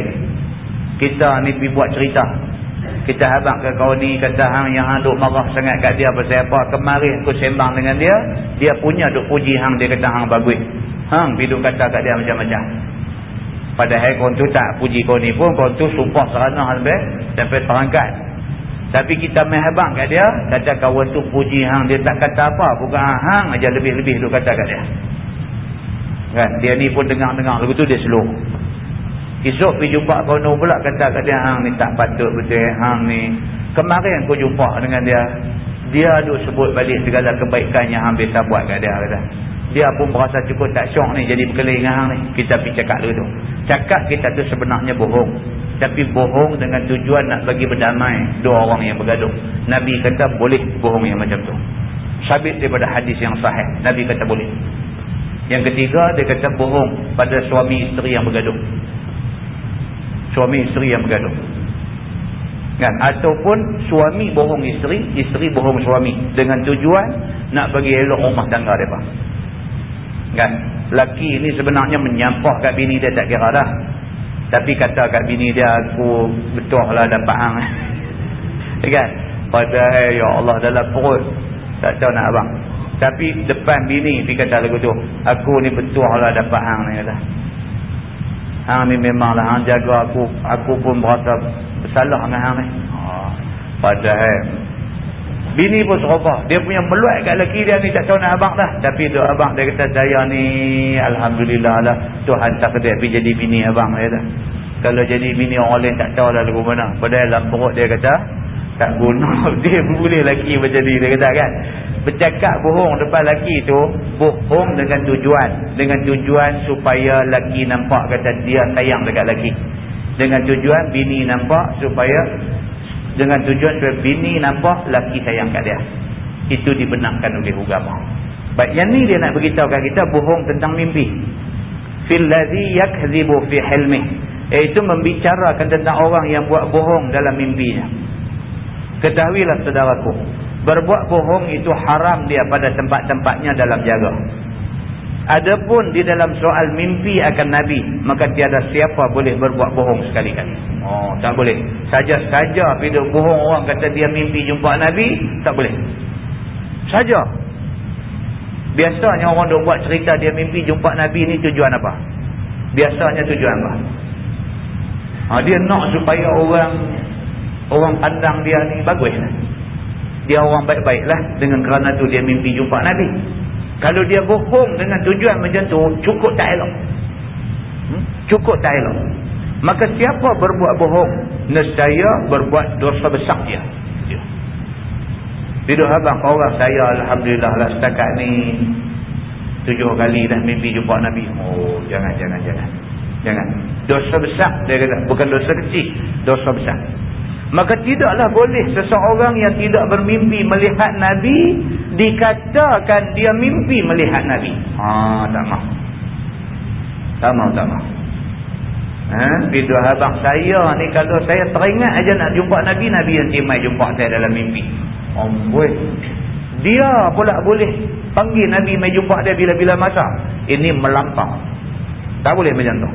kita ni pergi buat cerita kita habang ke kau ni kata hang yang hang duk marah sangat kat dia pasal apa kemarin aku sembang dengan dia dia punya duk puji hang dia kata hang bagus hang pergi duk kata kat dia macam-macam Padahal kau tu tak puji kau ni pun, kau tu sumpah serana sampai, sampai terangkat. Tapi kita menghabang kat dia, kata kawan tu puji hang, dia tak kata apa, bukan hang aja lebih-lebih tu kata kat dia. Kan? Dia ni pun dengar-dengar, lagu tu dia slow. Esok pergi jumpa ni pula kata kat dia, hang ni tak patut betul, hang ni. Kemarin kau jumpa dengan dia, dia duk sebut balik segala kebaikan yang hang biasa buat kat dia. Kata. Dia pun berasa cukup tak syok ni jadi berkeliling hang ni. Kita pergi cakap dulu cakap kita tu sebenarnya bohong. Tapi bohong dengan tujuan nak bagi berdamai dua orang yang bergaduh. Nabi kata boleh bohong yang macam tu. Sabit daripada hadis yang sahih. Nabi kata boleh. Yang ketiga dia kata bohong pada suami isteri yang bergaduh suami isteri yang bergaduh. Kan? Ataupun suami bohong isteri isteri bohong suami. Dengan tujuan nak bagi elok rumah tangga mereka. Kan? Laki ni sebenarnya menyampah kat bini dia tak kira dah. Tapi kata kat bini dia aku betul lah dapat hang. Kan? Padahal ya Allah dalam perut. Tak tahu nak abang. Tapi depan bini dia kata lagu tu aku ni betul lah dapat hang ni kata hang ni memanglah hang jaga aku aku pun berasa bersalah dengan hang ni oh, padahal Bini pun serupa. Dia punya meluat kat lelaki dia ni tak tahu nak abang dah. Tapi tu abang dia kata saya ni Alhamdulillah lah. Tuhan tak kena pergi jadi bini abang. Dia. Kalau jadi bini orang lain tak tahu lah lagu mana. Padahal dalam perut dia kata tak guna. Dia boleh lelaki macam ni. Dia kata kan. Bercakap bohong depan lelaki tu. Bohong dengan tujuan. Dengan tujuan supaya lelaki nampak kata dia sayang dekat lelaki. Dengan tujuan bini nampak supaya dengan tujuan supaya bini nampak laki sayang kat dia itu dibenarkan oleh agama baik yang ni dia nak beritahu kat kita bohong tentang mimpi fil ladzi yakzibu fi hilmi iaitu membicarakan tentang orang yang buat bohong dalam mimpinya ketahuilah saudaraku berbuat bohong itu haram dia pada tempat-tempatnya dalam jaga Adapun di dalam soal mimpi akan Nabi, maka tiada siapa boleh berbuat bohong sekali-kali. Oh, tak boleh. Saja-saja bila bohong orang kata dia mimpi jumpa Nabi, tak boleh. Saja. Biasanya orang duk buat cerita dia mimpi jumpa Nabi ni tujuan apa? Biasanya tujuan apa? Ha, dia nak supaya orang orang pandang dia ni bagus lah. Dia orang baik-baik lah. Dengan kerana tu dia mimpi jumpa Nabi. Kalau dia bohong dengan tujuan macam tu, cukup tak elok. Hmm? Cukup tak elok. Maka siapa berbuat bohong, nescaya berbuat dosa besar dia. Hidup abang orang saya Alhamdulillah lah setakat ni Tujuh kali dah mimpi jumpa Nabi Oh jangan jangan jangan Jangan Dosa besar dia kata Bukan dosa kecil Dosa besar Maka tidaklah boleh seseorang yang tidak bermimpi melihat Nabi Dikatakan dia mimpi melihat Nabi Haa tak mahu Tak mahu tak mahu Ha? Hidup abang saya ni kalau saya teringat aja nak jumpa Nabi Nabi yang timai jumpa saya dalam mimpi Amboi. Dia pula boleh panggil Nabi mai jumpa dia bila-bila masa. Ini melampau. Tak boleh macam tu.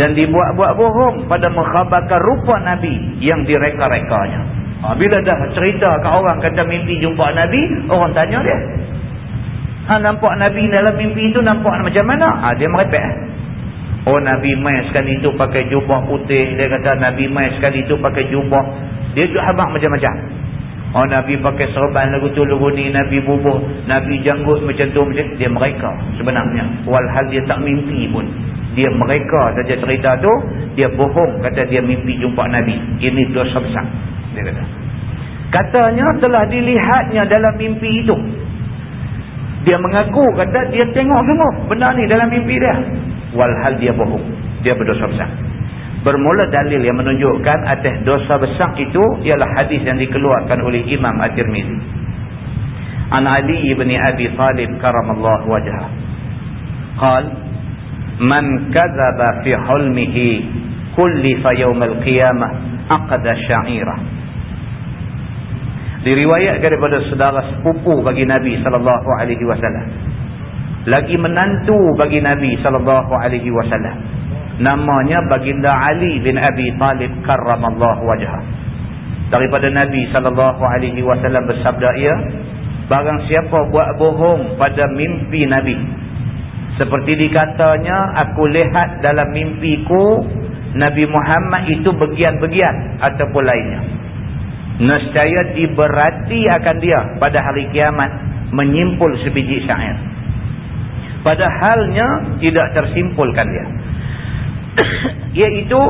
Dan dibuat-buat bohong pada mengkhabarkan rupa Nabi yang direka-rekanya. Ha, bila dah cerita ke orang kata mimpi jumpa Nabi, orang tanya dia. Ha, nampak Nabi dalam mimpi itu nampak macam mana? Ha, dia merepek. Oh Nabi mai sekali itu pakai jubah putih. Dia kata Nabi mai sekali itu pakai jubah. Dia tu habak macam-macam. Oh Nabi pakai serban lagu tu lagu ni Nabi bubuh Nabi janggut macam tu macam dia mereka sebenarnya. Walhal dia tak mimpi pun. Dia mereka saja cerita tu dia bohong kata dia mimpi jumpa Nabi. Ini dosa besar dia kata. Katanya telah dilihatnya dalam mimpi itu. Dia mengaku kata dia tengok semua benar ni dalam mimpi dia. Walhal dia bohong. Dia berdosa besar bermula dalil yang menunjukkan atas dosa besar itu ialah hadis yang dikeluarkan oleh Imam At-Tirmizi. An Ali ibn Abi Talib karamallahu wajhah. Qal man kadzaba fi hulmihi kullifa yawm al-qiyamah aqda sya'ira. Diriwayatkan daripada saudara sepupu bagi Nabi sallallahu alaihi wasallam. Lagi menantu bagi Nabi sallallahu alaihi wasallam namanya baginda Ali bin Abi Talib karramallahu wajah daripada Nabi sallallahu alaihi wasallam bersabda ia barang siapa buat bohong pada mimpi Nabi seperti dikatanya aku lihat dalam mimpiku Nabi Muhammad itu bagian-bagian ataupun lainnya. Nescaya diberati akan dia pada hari kiamat menyimpul sebiji syair. Padahalnya tidak tersimpulkan dia iaitu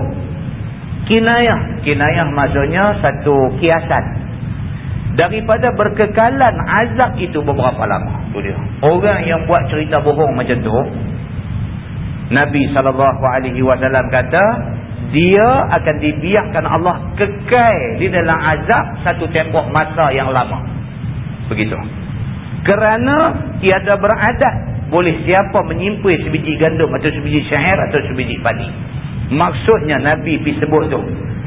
kinayah. Kinayah maksudnya satu kiasan. Daripada berkekalan azab itu beberapa lama. Tu dia. Orang yang buat cerita bohong macam tu Nabi SAW kata dia akan dibiarkan Allah kekal di dalam azab satu tembok masa yang lama. Begitu. Kerana tiada beradat boleh siapa menyimpai sebiji gandum atau sebiji syair atau sebiji padi. Maksudnya Nabi pergi sebut tu.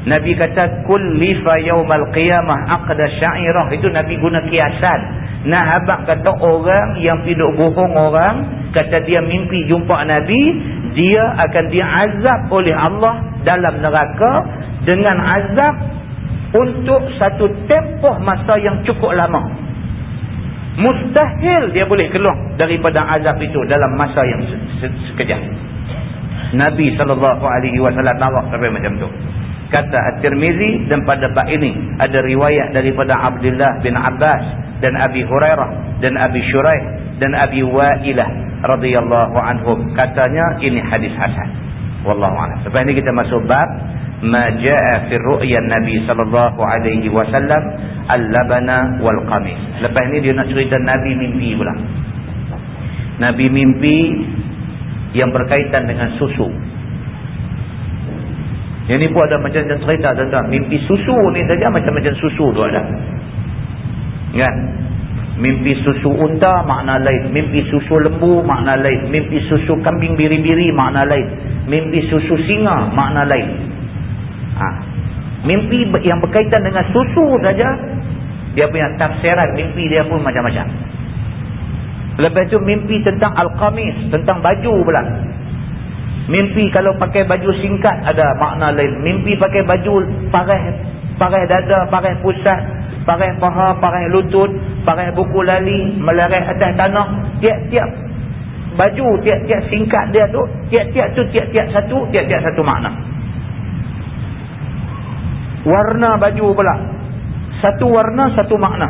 Nabi kata kullifa yaumal qiyamah aqda syairah itu Nabi guna kiasan. Nah habaq kata orang yang tidak bohong orang kata dia mimpi jumpa Nabi dia akan diazab oleh Allah dalam neraka dengan azab untuk satu tempoh masa yang cukup lama mustahil dia boleh keluar daripada azab itu dalam masa yang sekejap. Nabi SAW marah sampai macam tu. Kata At-Tirmizi dan pada bab ini ada riwayat daripada Abdullah bin Abbas dan Abi Hurairah dan Abi Shuraih dan Abi Wa'ilah radhiyallahu anhum. Katanya ini hadis hasan. Wallahu a'lam. Lepas ini kita masuk bab ma jaa fi ru'ya Nabi sallallahu alaihi wasallam al-labana wal qamis. Lepas ni dia nak cerita Nabi mimpi pula. Nabi mimpi yang berkaitan dengan susu. Yang ni pun ada macam-macam cerita tentang mimpi susu ni saja macam-macam susu tu ada. Kan? Mimpi susu unta makna lain. Mimpi susu lembu makna lain. Mimpi susu kambing biri-biri makna lain. Mimpi susu singa makna lain. Mimpi yang berkaitan dengan susu saja, dia punya tafsiran mimpi dia pun macam-macam. Lepas itu mimpi tentang Al-Qamis, tentang baju pula. Mimpi kalau pakai baju singkat ada makna lain. Mimpi pakai baju parai, parai dada, parai pusat, parai paha, parai lutut, pakai buku lali melarat atas tanah tiap-tiap baju tiap-tiap singkat dia tu tiap-tiap tu tiap-tiap satu tiap-tiap satu makna warna baju pula. Satu warna satu makna.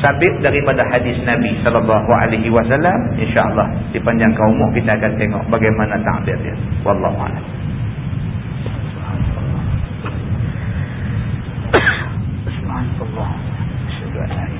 Sabit daripada hadis Nabi sallallahu alaihi wasallam insyaallah di panjang umur kita akan tengok bagaimana takdir dia. Wallahu a'lam. Subhanallah. Subhanallah.